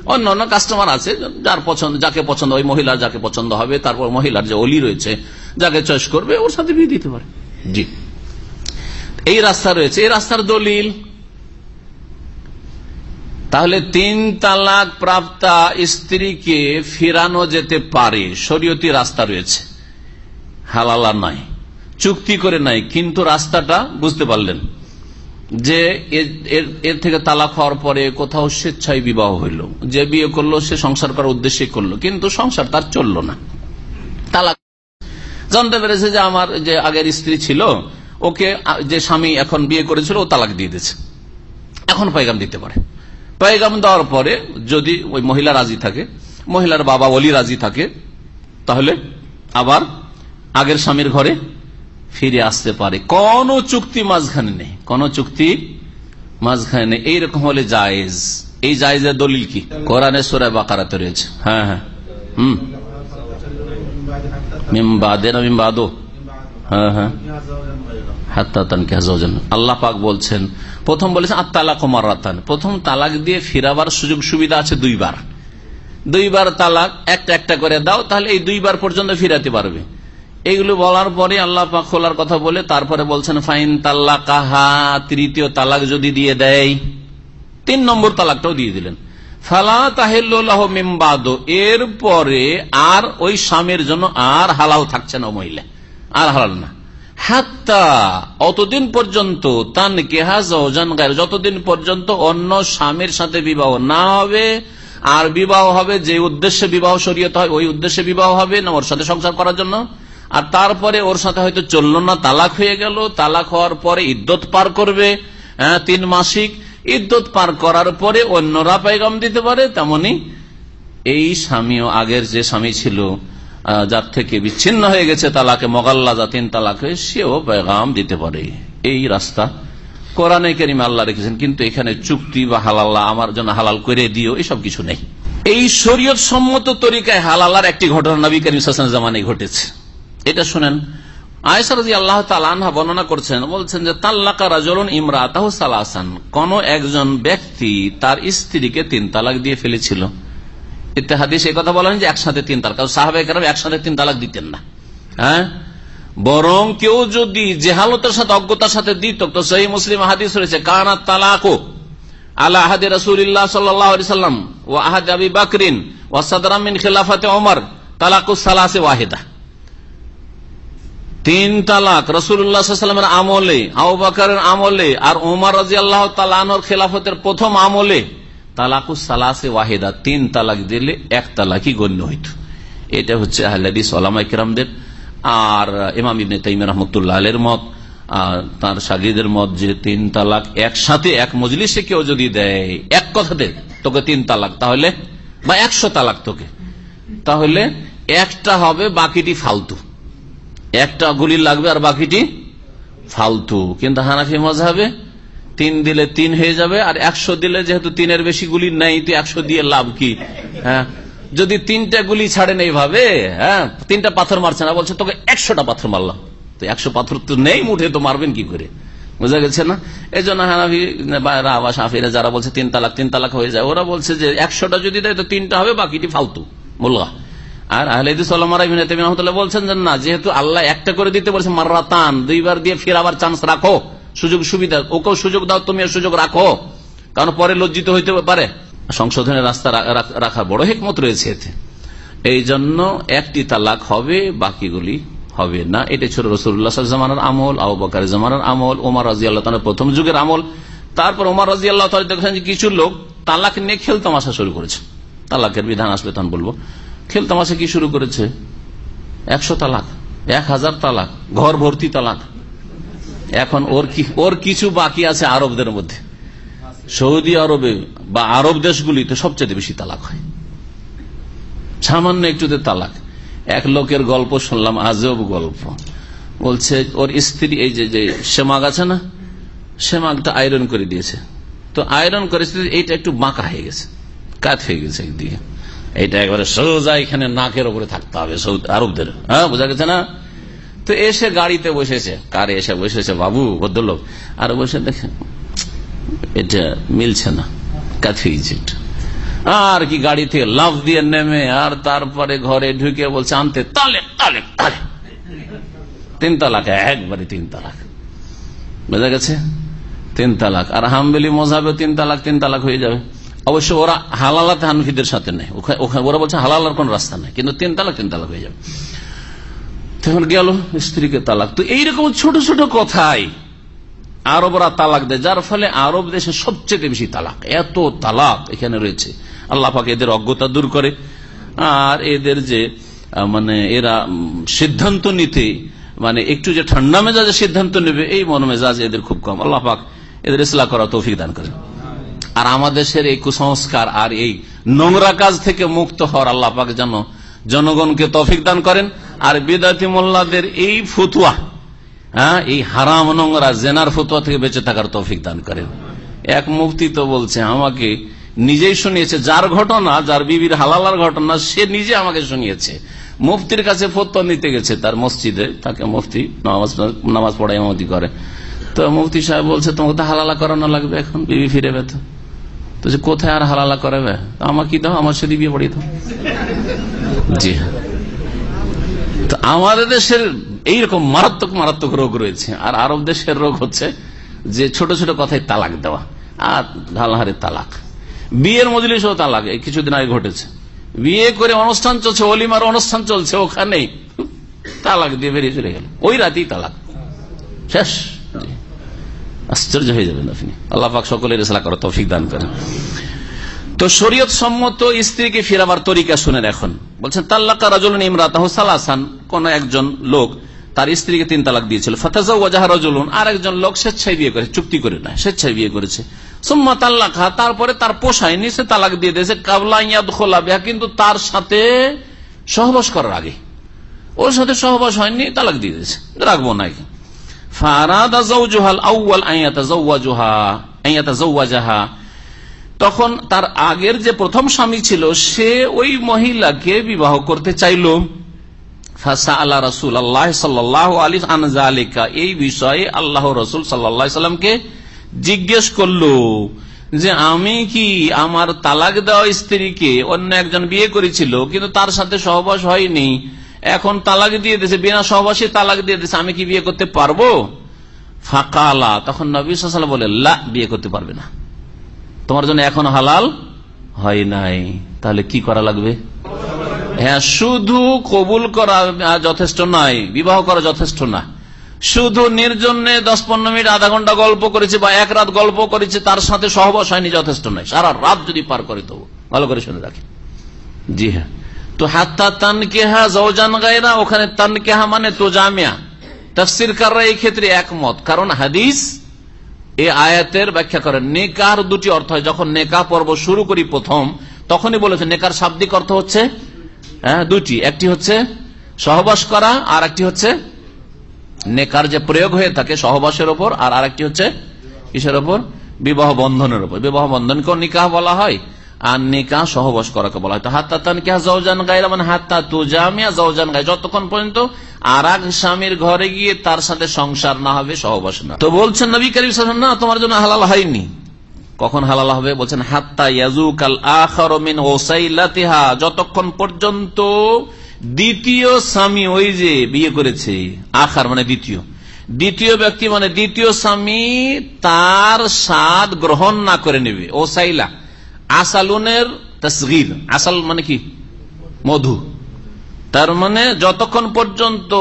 অন্য অন্য কাস্টমার আছে যার পছন্দ যাকে পছন্দ ওই মহিলার যাকে পছন্দ হবে তারপর মহিলার যে অলি রয়েছে যাকে চয়েস করবে ওর সাথে বিয়ে দিতে পারে। জি। এই রাস্তা রয়েছে এই রাস্তার দলিল। তাহলে তিন তালাক প্রাপ্তা স্ত্রীকে ফেরানো যেতে পারে শরীয়তি রাস্তা রয়েছে। হালালা নাই চুক্তি করে নাই কিন্তু রাস্তাটা বুঝতে পারলেন। যে এর থেকে তালাক হওয়ার পরে কোথাও স্বেচ্ছায় বিবাহ হইল। যে বিয়ে করল, সে সংসার করার উদ্দেশ্যে করল। কিন্তু সংসার তার চলল না। তালাক। জানতে পেরেছে যে আমার যে আগের স্ত্রী ছিল, ওকে যে স্বামী এখন বিয়ে করেছিল, ও তালাক দিয়ে দিয়েছে। এখন পাইগাম দিতে পারে। পাইগাম দেওয়ার পরে যদি ওই মহিলা রাজি থাকে, মহিলার বাবা অলি রাজি থাকে, তাহলে আবার আগের স্বামীর ঘরে ফিরে আসতে পারে। কোন চুক্তি মাঝখানে নেই। কোন চুক্তি মাঝখানে নেই। এইরকম হলে জায়েজ। এই জায়েজের দলিল কি? কোরআনে সোরায় বাকারাতে রয়েছে। হ্যাঁ হ্যাঁ। হম। হ্যাঁ হ্যাঁ। আল্লাহ পাক বলছেন, প্রথম বলেছেন মারাতান। প্রথম তালাক দিয়ে ফিরাবার সুযোগ সুবিধা আছে দুইবার। দুইবার তালাক, একটা একটা করে দাও, তাহলে এই দুইবার পর্যন্ত ফিরাতে পারবে। এইগুলো বলার পরে আল্লাহ পাক খোলার কথা বলে তারপরে বলছেন, ফাইন তাল্লা কাহা তৃতীয় তালাক যদি দিয়ে দেয়। তিন নম্বর তালাকটাও দিয়ে দিলেন। ফালা তাহিল্লাহ মিমবাদ এর পরে আর ওই স্বামীর জন্য আর হালাল থাকছে না মহিলা। আর হালাল না। হাত্তা, অতদিন পর্যন্ত তান যতদিন পর্যন্ত অন্য স্বামীর সাথে বিবাহ না হবে, আর বিবাহ হবে যে উদ্দেশ্যে বিবাহ শরীয়ত হয়, ওই উদ্দেশ্যে বিবাহ হবে না ওর সাথে সংসার করার জন্য। আর তারপরে ওর সাথে হয়তো চলল না, তালাক হয়ে গেল। তালাক হওয়ার পরে ইদ্যত পার করবে তিন মাসিক। ইদ্যত পার করার পরে অন্যরা পাইগাম দিতে পারে, তেমনি এই স্বামীও আগের যে স্বামী ছিল যার থেকে বিচ্ছিন্ন হয়ে গেছে তালাকে, মগাল্লা যা তিন তালাকে সেও পেগাম দিতে পারে। এই রাস্তা। কোরআনে কেরিমে আল্লাহ রেখেছেন, কিন্তু এখানে চুক্তি বা হালাল্লাহ আমার জন্য হালাল করে দিও, এসব কিছু নেই। এই শরীয়ত সম্মত তরিকায় হালালার একটি ঘটনা নবী করিম জামানে ঘটেছে। এটা শুনেন। আয়সারজি আল্লাহ বর্ণনা করছেন, বলছেন যে, তাল্লাকা কোন একজন ব্যক্তি তার স্ত্রীকে তিন তালাক দিয়ে ফেলেছিল। এই কথা বলেন যে একসাথে তিন তালাক। একসাথে তিন তালাক দিতেন না। হ্যাঁ? বরং কেউ যদি জেহালতের সাথে, অজ্ঞতার সাথে দিত, তো সেই মুসলিম হাদিস রয়েছে, কানা তালাকো আলা আহাদে রসুল্লাহ সাল্লাম ও আহাদ আবি বাকরিন ওয়াসাদামিন খিলাফাতে ওমর তালাকু সালাসে ওয়াহিদা। তিন তালাক রসুল্লাহামের আমলে বাকারের আমলে আর ওমর রাজি আল্লাহ তালানোর খেলাফতের প্রথম আমলে তালাকুস সালাসে ওয়াহিদা, তিন তালাক দিলে এক তালাকই গণ্য হইত। এটা হচ্ছে আহলাদিস ওলামা ইকরামদের আর ইমাম ইবনে তাইম রহমতুল্লাহ আলের মত, আর তার সাগিদের মত যে তিন তালাক একসাথে এক মজলিসে কেউ যদি দেয়, এক কথাতে তোকে তিন তালাক তাহলে বা একশো তালাক তোকে। তাহলে একটা হবে বাকিটি ফালতু। একটা গুলি লাগবে আর বাকিটি ফালতু। কিন্তু হানাফি মজাবে তিন দিলে তিন হয়ে যাবে আর একশো দিলে যেহেতু তিনের বেশি গুলি নেই, তো একশো দিয়ে লাভ কি? হ্যাঁ। যদি তিনটা গুলি ছাড়েন এইভাবে হ্যাঁ তিনটা পাথর মারছে না, বলছে তোকে একশোটা পাথর মারলাম। তো একশো পাথর তো নেই মুঠে, তো মারবেন কি করে? বোঝা গেছে না? এই জন্য হানাফি বা সাফিরা যারা বলছে তিন তালাক তিন তালাক হয়ে যায়, ওরা বলছে যে একশোটা যদি দেয়, তো তিনটা হবে, বাকিটি ফালতু। মোল্লা আর আহলেদিসাল্লাহ বলছেন যে না, যেহেতু আল্লাহ একটা করে দিতে বলছে মার্রাতান, দুইবার দিয়ে ফেরাবার চান্স রাখো, সুযোগ সুবিধা, ওকেও সুযোগ দাও তুমি সুযোগ রাখো, কারণ পরে লজ্জিত হইতে পারে। সংশোধনের রাস্তা রাখার বড় হেকমত রয়েছে এতে। এই জন্য একটি তালাক হবে, বাকিগুলি হবে না। এটা ছিল রসুল্লাহ জামানার আমল, আবু বকার জামানার আমল ওমার রাজি আল্লাহ প্রথম যুগের আমল। তারপর ওমার রাজি আল্লাহ দেখেন যে কিছু লোক তালাক নিয়ে খেলতামাশা শুরু করেছে। তালাকের বিধান আসবে তখন বলব। খেলতামাশা কি শুরু করেছে? একশো তালাক, এক হাজার তালাক, ঘর ভর্তি তালাক। এখন ওর কি, ওর কিছু বাকি আছে আরবদের মধ্যে। সৌদি আরবে বা আরব দেশগুলিতে সবচেয়ে বেশি তালাক হয়। সামান্য একটুতে তালাক। এক লোকের গল্প শুনলাম, আজব গল্প। বলছে, ওর স্ত্রী, এই যে যে সেমাগ আছে না, সেমাগটা আয়রন করে দিয়েছে। তো আয়রন করে এইটা একটু বাঁকা হয়ে গেছে, কাত হয়ে গেছে একদিকে। এইটা একবারে সোজা এখানে নাকের উপরে থাকতে হবে আরবদের। হ্যাঁ বোঝা গেছে না? তো এসে গাড়িতে বসেছে। কারে এসে বসেছে? বাবু, ভদ্রলোক। আর বসে দেখে এটা মিলছে না। কাথিয়েছে আর কি গাড়ি থেকে লাভ দিয়ে নেমে, আর তারপরে ঘরে ঢুকে বলছে, আনতে তালে তালে তালে। তিন তালাক, একবারে তিন তালাক। বোঝা গেছে? তিন তালাক। আর হামবেলি মজাবে তিন তালাক তিন তালাক হয়ে যাবে। অবশ্য ওরা হালালাতে হানফিদের সাথে নেই। ওরা বলছে হালালার কোন রাস্তা নেই। কিন্তু তিন তালাক তিন তালাক হয়ে যাবে। তখন গেল স্ত্রীকে তালাক। তো এইরকম ছোট ছোট কথাই আরবরা তালাক দেয়, যার ফলে আরব দেশে সবচেয়ে বেশি তালাক। এত তালাক এখানে রয়েছে। আল্লাহ পাকে এদের অজ্ঞতা দূর করে। আর এদের যে মানে এরা সিদ্ধান্ত নিতে মানে একটু যে ঠান্ডা মেজাজে সিদ্ধান্ত নেবে, এই মন মেজাজ এদের খুব কম। আল্লাহ পাক এদের ইসলাম করা তৌফিক দান করেন। আর আমাদের এই কুসংস্কার আর এই নোংরা কাজ থেকে মুক্ত হওয়ার আল্লাহ পাক যেন জনগণকে তৌফিক দান করেন। আর বেদাতি মোল্লাদের এই ফতুয়া হ্যাঁ এই হারাম নোংরা জেনার ফতুয়া থেকে বেঁচে থাকার তৌফিক দান করেন। এক মুফতি তো বলছে, আমাকে নিজেই শুনিয়েছে, যার ঘটনা, যার বিবির হালালার ঘটনা, সে নিজে আমাকে শুনিয়েছে। মুফতির কাছে ফতুয়া নিতে গেছে তার মসজিদে, তাকে মুফতি নামাজ পড়াই মতি করে। তো মুফতি সাহেব বলছে, তোমাকে তো হালালা করানো লাগবে এখন, বিবি ফিরে বেত তো যে কোথায় আর হালালা করাবে আমার কি দাও, আমার সাথে বিয়ে পড়িয়ে দাও। জি। হ্যাঁ তো আমাদের দেশের এইরকম মারাত্মক মারাত্মক রোগ রয়েছে। আর আরব দেশের রোগ হচ্ছে যে ছোট ছোট কথায় তালাক দেওয়া আর ঢালহারে তালাক। বিয়ের মজলিসও তালাক কিছুদিন আগে ঘটেছে। বিয়ে করে অনুষ্ঠান চলছে, অলিমার অনুষ্ঠান চলছে, ওখানেই। তালাক দিয়ে বেরিয়ে চলে গেল। ওই রাতেই তালাক। শেষ। আশ্চর্য হয়ে যাবেন আপনি। আল্লাহ পাক সকলের ইসলা করা তৌফিক দান করেন। তো শরীয়ত সম্মত স্ত্রীকে ফিরাবার তরিকা শুনেন এখন। বলছেন, তাল্লাকা রাজুল ইমরাতাহ সালাসান। কোন একজন লোক তার স্ত্রীকে তিন তালাক দিয়েছিল। ফাতাজা আর একজন লোক স্বেচ্ছায় বিয়ে করে চুক্তি করে না, স্বেচ্ছায় বিয়ে করেছে। সুম্মা তাল্লাখা তারপরে তার পোষায়নি সে তালাক দিয়ে দিয়েছে, কাবলা ইয়াদ খোলা কিন্তু তার সাথে সহবাস করার আগে। ওর সাথে সহবাস হয়নি, তালাক দিয়ে দিয়েছে। রাখব না তখন তার আগের যে প্রথম স্বামী ছিল, সে ওই মহিলাকে বিবাহ করতে চাইল। আল্লাহ রসুল আল্লাহ সাল্লাহ আলী আনজালিকা এই বিষয়ে আল্লাহ রসুল সাল্লাহ সাল্লামকে জিজ্ঞেস করল যে, আমি কি আমার তালাক দেওয়া স্ত্রীকে অন্য একজন বিয়ে করেছিল? কিন্তু তার সাথে সহবাস হয়নি। এখন তালাক দিয়ে দিয়েছে, বিনা সহবাসী তালাক দিয়ে দিয়েছে, আমি কি বিয়ে করতে পারব? ফাঁকালা, তখন নবী সাল্লাম বলে বিয়ে করতে পারবে না। তোমার জন্য এখন হালাল হয় নাই। তাহলে কি করা লাগবে? হ্যাঁ শুধু কবুল করা যথেষ্ট নয় বিবাহ করা যথেষ্ট না। শুধু নির্জনে দশ পনেরো মিনিট, আধা ঘণ্টা গল্প করেছে বা এক রাত গল্প করেছে, তার সাথে সহবাস হয়নি, যথেষ্ট নয় সারা রাত যদি পার করে তবু। ভালো করে শুনে রাখি জি হ্যাঁ। তো হাত্তা তান কেহা জৌজান গায়রা, ওখানে তান কেহা মানে তো জামিয়া। তফসির কাররা এই ক্ষেত্রে একমত, কারণ হাদিস এই আয়াতের ব্যাখ্যা করেন, নেকার দুটি অর্থ হয়। যখন নেকা পর্ব শুরু করি প্রথম, তখনই বলেছে, নেকার শাব্দিক অর্থ হচ্ছে হ্যাঁ দুটি একটি হচ্ছে সহবাস করা, আর একটি হচ্ছে নেকার যে প্রয়োগ হয়ে থাকে সহবাসের ওপর, আর আরেকটি হচ্ছে কিসের ওপর? বিবাহ বন্ধনের ওপর। বিবাহ বন্ধনকেও নিকাহ বলা হয়। নিকাহ সহবাস করাকে বলা হয়। হাত্তা হাত্তা গাই যতক্ষণ পর্যন্ত আর স্বামীর ঘরে গিয়ে তার সাথে সংসার না হবে, সহবাস না। তো বলছেন নবী করিম না, তোমার জন্য হালাল হয়নি। কখন হালাল হবে? বলছেন, হাত্তা ইয়াজুকাল আখর মিন যতক্ষণ পর্যন্ত দ্বিতীয় স্বামী ওই যে বিয়ে করেছে, আখার মানে দ্বিতীয়। দ্বিতীয় ব্যক্তি মানে দ্বিতীয় স্বামী তার স্বাদ গ্রহণ না করে নেবে ও সাইলা আসালুনের তসগির। আসাল মানে কি? মধু। তার মানে যতক্ষণ পর্যন্ত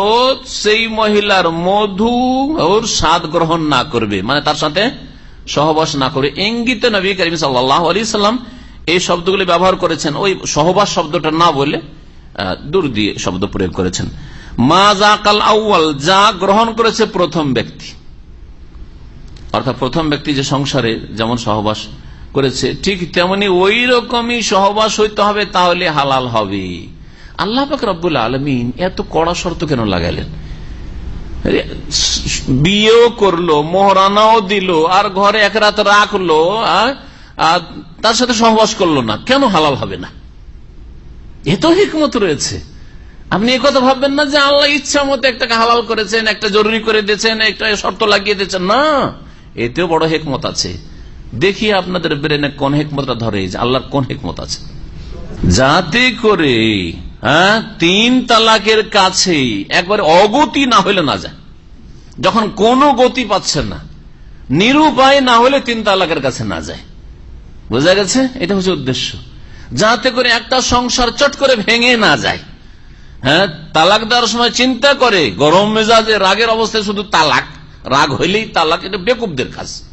সেই মহিলার মধু ওর স্বাদ গ্রহণ না করবে মানে তার সাথে সহবাস না করে ইঙ্গিতে নবী করিম সাল্লাহ আলি সাল্লাম এই শব্দগুলি ব্যবহার করেছেন। ওই সহবাস শব্দটা না বলে দূর দিয়ে শব্দ প্রয়োগ করেছেন। মা জাকাল আউ্ল যা গ্রহণ করেছে প্রথম ব্যক্তি। অর্থাৎ প্রথম ব্যক্তি যে সংসারে যেমন সহবাস করেছে। ঠিক তেমনি ওই রকমই সহবাস হইতে হবে, তাহলে হালাল হবে। আল্লাহ রব্বুল আলমিন এত কড়া শর্ত কেন লাগাইলেন বিয়েও করল, মোহরানাও দিল, আর ঘরে এক রাত রাখল, আর তার সাথে সহবাস করল না, কেন হালাল হবে না? এত হিকমত রয়েছে। আপনি এই কথা ভাববেন না যে আল্লাহ ইচ্ছা মতো একটা হালাল করেছেন, একটা জরুরি করে দিয়েছেন, একটা শর্ত লাগিয়ে দিয়েছেন। না, এতেও বড় হেকমত আছে। দেখি আপনাদের ব্রেনে কোন হেকমতটা ধরে যে আল্লাহর কোন হেকমত আছে? যাতে করে হ্যাঁ তিন তালাকের কাছে একবার অগতি না হইলে না যায়। যখন কোনো গতি পাচ্ছে না, নিরুপায় না হলে তিন তালাকের কাছে না যায়। বোঝা গেছে? এটা হচ্ছে উদ্দেশ্য। যাতে করে একটা সংসার চট করে ভেঙে না যায়। হ্যাঁ তালাক দেওয়ার সময় চিন্তা করে, গরম মেজাজে রাগের অবস্থায় শুধু তালাক, রাগ হইলেই তালাক, এটা বেকুবদের কাজ।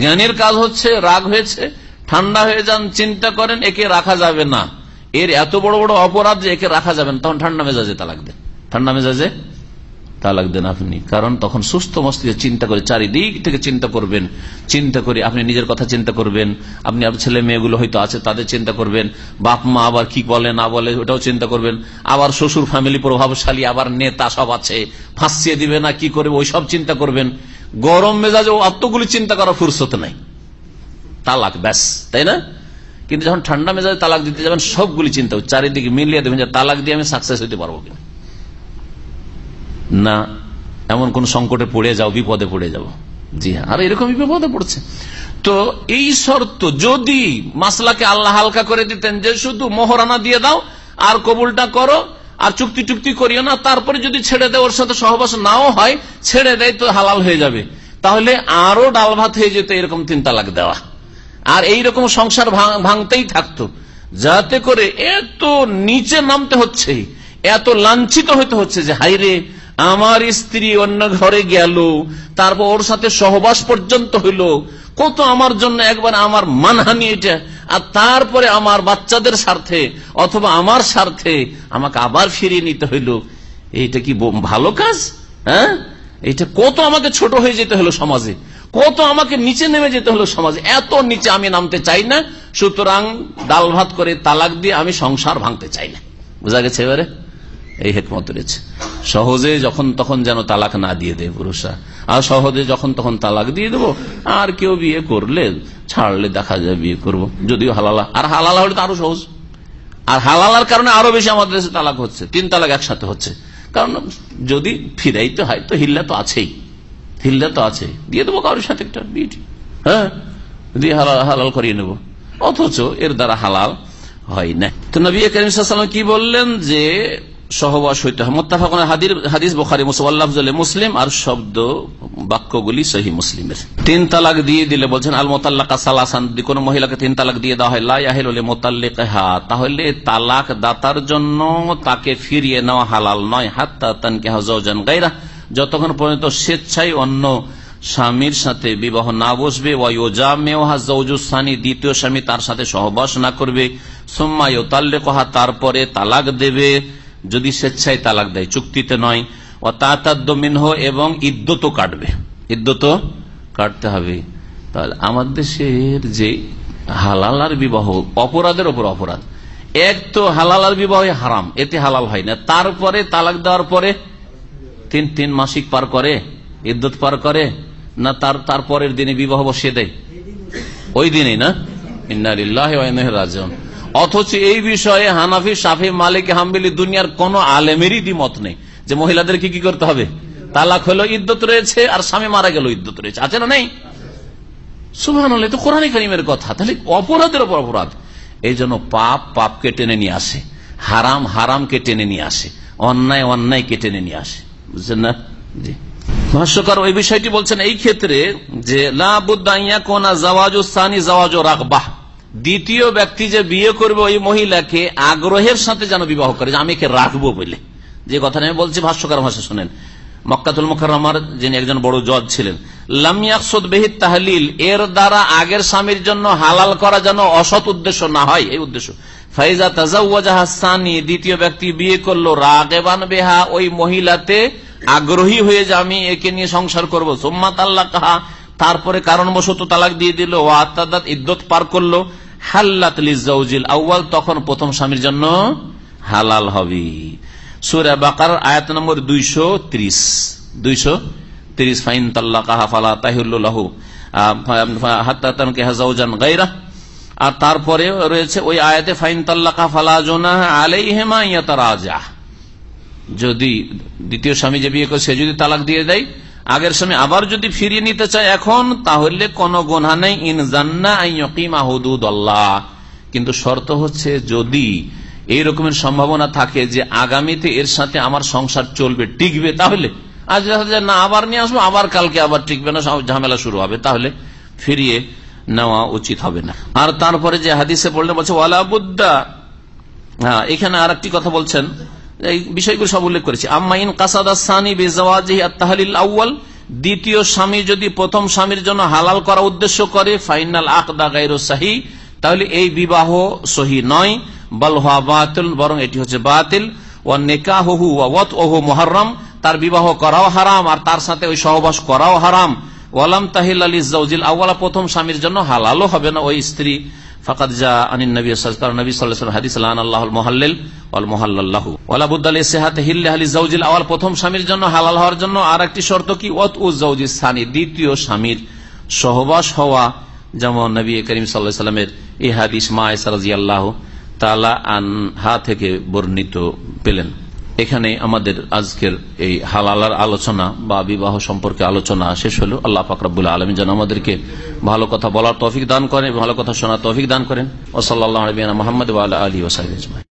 জ্ঞানের কাজ হচ্ছে, রাগ হয়েছে, ঠান্ডা হয়ে যান, চিন্তা করেন, একে রাখা যাবে না। এর এত বড় বড় অপরাধ যে একে রাখা যাবে না। তখন ঠান্ডা মেজাজে তালাক দেন। ঠান্ডা মেজাজে তালাক দেন আপনি। কারণ তখন সুস্থ মস্তিষ্কে চিন্তা করে চারিদিক থেকে চিন্তা করবেন। চিন্তা করে আপনি নিজের কথা চিন্তা করবেন। আপনি আপনার ছেলে মেয়েগুলো হয়তো আছে, তাদের চিন্তা করবেন। বাপ মা আবার কি বলে, না বলে, ওটাও চিন্তা করবেন। আবার শ্বশুর ফ্যামিলি প্রভাবশালী, আবার নেতা সব আছে। ফাঁসিয়ে দিবে না, কি করবে ওই সব চিন্তা করবেন। গরম মেজাজে অতগুলি চিন্তা করা ফুরসত নাই। তালাক, ব্যাস, তাই না? কিন্তু যখন ঠান্ডা মেজাজে তালাক দিতে যাবেন, সবগুলি চিন্তা চারিদিকে মিলিয়ে দেবেন যে তালাক দিয়ে আমি সাকসেস হইতে পারব কিনা। না, এমন কোন সংকটে পড়ে যাও, বিপদে পড়ে যাও। জি হ্যাঁ আর এরকম বিপদে পড়ছে। তো এই শর্ত, যদি মাসলাকে আল্লাহ হালকা করে দিতেন যে শুধু মোহরানা দিয়ে দাও, আর কবুলটা করো আর চুক্তি টুক্তি করিও না, তারপরে যদি ছেড়ে দেয়, ওর সাথে সহবাস নাও হয়, ছেড়ে দেয় তো হালাল হয়ে যাবে। তাহলে আরও ডাল ভাত হয়ে যেত এরকম তিন তালাক দেওয়া। আর এই রকম সংসার ভাঙতেই থাকতো। যাতে করে এত নিচে নামতে হচ্ছে এত লাঞ্ছিত হইতে হচ্ছে যে হাইরে আমার স্ত্রী অন্য ঘরে গেল, তারপর ওর সাথে সহবাস পর্যন্ত হইল। কত আমার জন্য একবার আমার মানহানি এটা, আর তারপরে আমার বাচ্চাদের স্বার্থে অথবা আমার স্বার্থে আমাকে আবার ফিরিয়ে নিতে হইল। এইটা কি ভালো কাজ? হ্যাঁ? এটা কত আমাকে ছোট হয়ে যেতে হলো সমাজে, কত আমাকে নিচে নেমে যেতে হলো সমাজে, এত নিচে আমি নামতে চাই না। সুতরাং ডাল ভাত করে তালাক দিয়ে আমি সংসার ভাঙতে চাই না। বোঝা গেছে এবারে? এই হেকমত রয়েছে। সহজে যখন তখন যেন তালাক না দিয়ে দেয় পুরুষরা। আর সহজে যখন তখন তালাক দিয়ে দেবো, আর কেউ বিয়ে করলে, ছাড়লে দেখা যায় বিয়ে করব। যদিও হালালা। আর হালালা হলে তো আরও সহজ। আর হালালার কারণে আরও বেশি আমাদের দেশে তালাক হচ্ছে। তিন তালাক একসাথে হচ্ছে। কারণ যদি ফিরাইতে হয়, তো হিল্লা তো আছেই। হিল্লা তো আছে। দিয়ে দেবো কারোর সাথে একটা বিয়ে হ্যাঁ? দিয়ে হালাল হালাল করিয়ে নেব। অথচ এর দ্বারা হালাল হয় না। তো নবী করিম কি বললেন যে সহবাস হইতে হয়। মোত্তাফাক হাদিস বোখারি, মুসলিম আর শব্দ বাক্যগুলি সহি মুসলিমের। তিন তালাক দিয়ে দিলে বলছেন, আল মোতাল্লাকা সালাসান কোন মহিলাকে তিন তালাক দিয়ে দেওয়া হয় লাহিল মোতাল্লিক হা তাহলে তালাক দাতার জন্য তাকে ফিরিয়ে নেওয়া হালাল নয়। হাত্তা তানকে হাজান গাইরা যতক্ষণ পর্যন্ত স্বেচ্ছায় অন্য স্বামীর সাথে বিবাহ না বসবে দ্বিতীয় স্বামী তার সাথে সহবাস না করবে, সোম্মা ইতাল্লে কহা তারপরে তালাক দেবে। যদি স্বেচ্ছায় তালাক দেয়, চুক্তিতে নয়। ও তাতাদ্দমিনহ এবং ইদ্যত কাটবে। ইদ্যত কাটতে হবে। তাহলে আমার দেশের যে হালাল আর বিবাহ, অপরাধের ওপর অপরাধ। এক তো হালাল আর বিবাহ হারাম, এতে হালাল হয় না। তারপরে তালাক দেওয়ার পরে তিন তিন মাসিক পার করে ইদ্যত পার করে, না তার, তারপরের দিনে বিবাহ বসিয়ে দেয়। ওই দিনে না? ইন্নারিল্লাহ রাজন অথচ এই বিষয়ে হানাফি সাফি মালিক, হাম্বিলি দুনিয়ার কোন আলেমেরই দ্বিমত নেই। যে মহিলাদেরকে কি কি করতে হবে? তালাক হলো ইদ্যত রয়েছে আর স্বামী মারা গেল ইদ্যত রয়েছে। আছে না নেই? সুহান তো কোরআন করিমের কথা। তাহলে অপরাধের ওপর অপরাধ। এই জন্য পাপ পাপকে টেনে নিয়ে আসে। হারাম হারামকে টেনে নিয়ে আসে। অন্যায় অন্যায়কে টেনে নিয়ে আসে। বুঝছেন না? জি। ভাষ্যকার ওই বিষয়টি বলছেন এই ক্ষেত্রে যে লাবুদ্দাইয়া কোনা জাওয়াজ সানি জাওয়াজ রাখবাহ দ্বিতীয় ব্যক্তি যে বিয়ে করবে ওই মহিলাকে আগ্রহের সাথে যেন বিবাহ করে, যে আমি একে রাখব বলে। যে কথা আমি বলছি, ভাষ্যকার ভাষা শোনেন। মক্কাতুল মুখার যিনি একজন বড় জজ ছিলেন লামিয়াকসুদ বেহিদ তাহলিল এর দ্বারা আগের স্বামীর জন্য হালাল করা যেন অসৎ উদ্দেশ্য না হয়, এই উদ্দেশ্য। ফাইজা তাজাউজাহাসানি দ্বিতীয় ব্যক্তি বিয়ে করল, রাগেবান বেহা, ওই মহিলাতে আগ্রহী হয়ে যে আমি একে নিয়ে সংসার করব। সোম্মাত আল্লাহ কাহা তারপরে কারণবশত তালাক দিয়ে দিল ও আত্মাদাত ইদ্যত পার করল। হাল্লাত লিজাউজিল আউ্বাল তখন প্রথম স্বামীর জন্য হালাল হবে। সুরা বাকার আয়াত নম্বর দুইশো ত্রিশ। দুইশো তিরিশ, ফাইন তাল্লা কাহা ফালা তাহিল্লাহু গাইরা আর তারপরে রয়েছে ওই আয়াতে, ফাইন তাল্লাকা হেমা যদি দ্বিতীয় স্বামী যে বিয়ে করে, সে যদি তালাক দিয়ে দেয় আগের স্বামী আবার যদি ফিরিয়ে নিতে চায় এখন, তাহলে কোন গোনা নেই। ইন জান্না হুদুদ কিন্তু শর্ত হচ্ছে যদি এই রকমের সম্ভাবনা থাকে যে আগামীতে এর সাথে আমার সংসার চলবে, টিকবে, তাহলে আজ না, আবার নিয়ে আসব, আবার কালকে আবার টিকবে না ঝামেলা শুরু হবে। তাহলে ফিরিয়ে নেওয়া উচিত হবে না। আর তারপরে যে হাদিসে বললেন বলছে ওয়ালাবুদ্দা হ্যাঁ এখানে আর কথা বলছেন। এই বিষয়গুলো সব উল্লেখ করেছি। আম্মাইন তাহলিল আউ্য়াল, দ্বিতীয় স্বামী যদি প্রথম স্বামীর জন্য হালাল করা উদ্দেশ্য করে, ফাইনাল আকদা গাইর সাহি, তাহলে এই বিবাহ সহি নয়, বল হওয়া বাতিল, বরং এটি হচ্ছে বাতিল। ও নেকাহু ওয়াত ওহু মহরম তার বিবাহ করাও হারাম আর তার সাথে ওই সহবাস করাও হারাম। ওয়ালাম তাহিল আলী জাউজিল আউ্লা প্রথম স্বামীর জন্য হালালও হবে না ওই স্ত্রী। ফাকাদ আনিন নবী কারণ নবী সাল্লাল্লাহু হাদিস লান আল্লাহুল মুহাল্লিল ওয়াল মুহাল্লাল্লাহু। ওয়ালা বুদ্দা লিসিহাত হিল্লি আলি আওয়াল প্রথম স্বামীর জন্য, হালাল হওয়ার জন্য আর একটি শর্ত কি? ওয়াত উ জাওজি সানি, দ্বিতীয় স্বামীর সহবাস হওয়া। যেমন নবী করিম সাল্লামের এই হাদিস মা আয়েশা রাদিয়াল্লাহু তাআলা আনহা থেকে বর্ণিত পেলেন। এখানে আমাদের আজকের এই হালালার আলোচনা বা বিবাহ সম্পর্কে আলোচনা শেষ হলো। আল্লাহ ফাকরাবুল আলমী যেন আমাদেরকে ভালো কথা বলার তফিক দান করেন ভালো কথা শোনার তফিক দান করেন। ওসল্লাহ মোহাম্মদ আলী ওসাইজ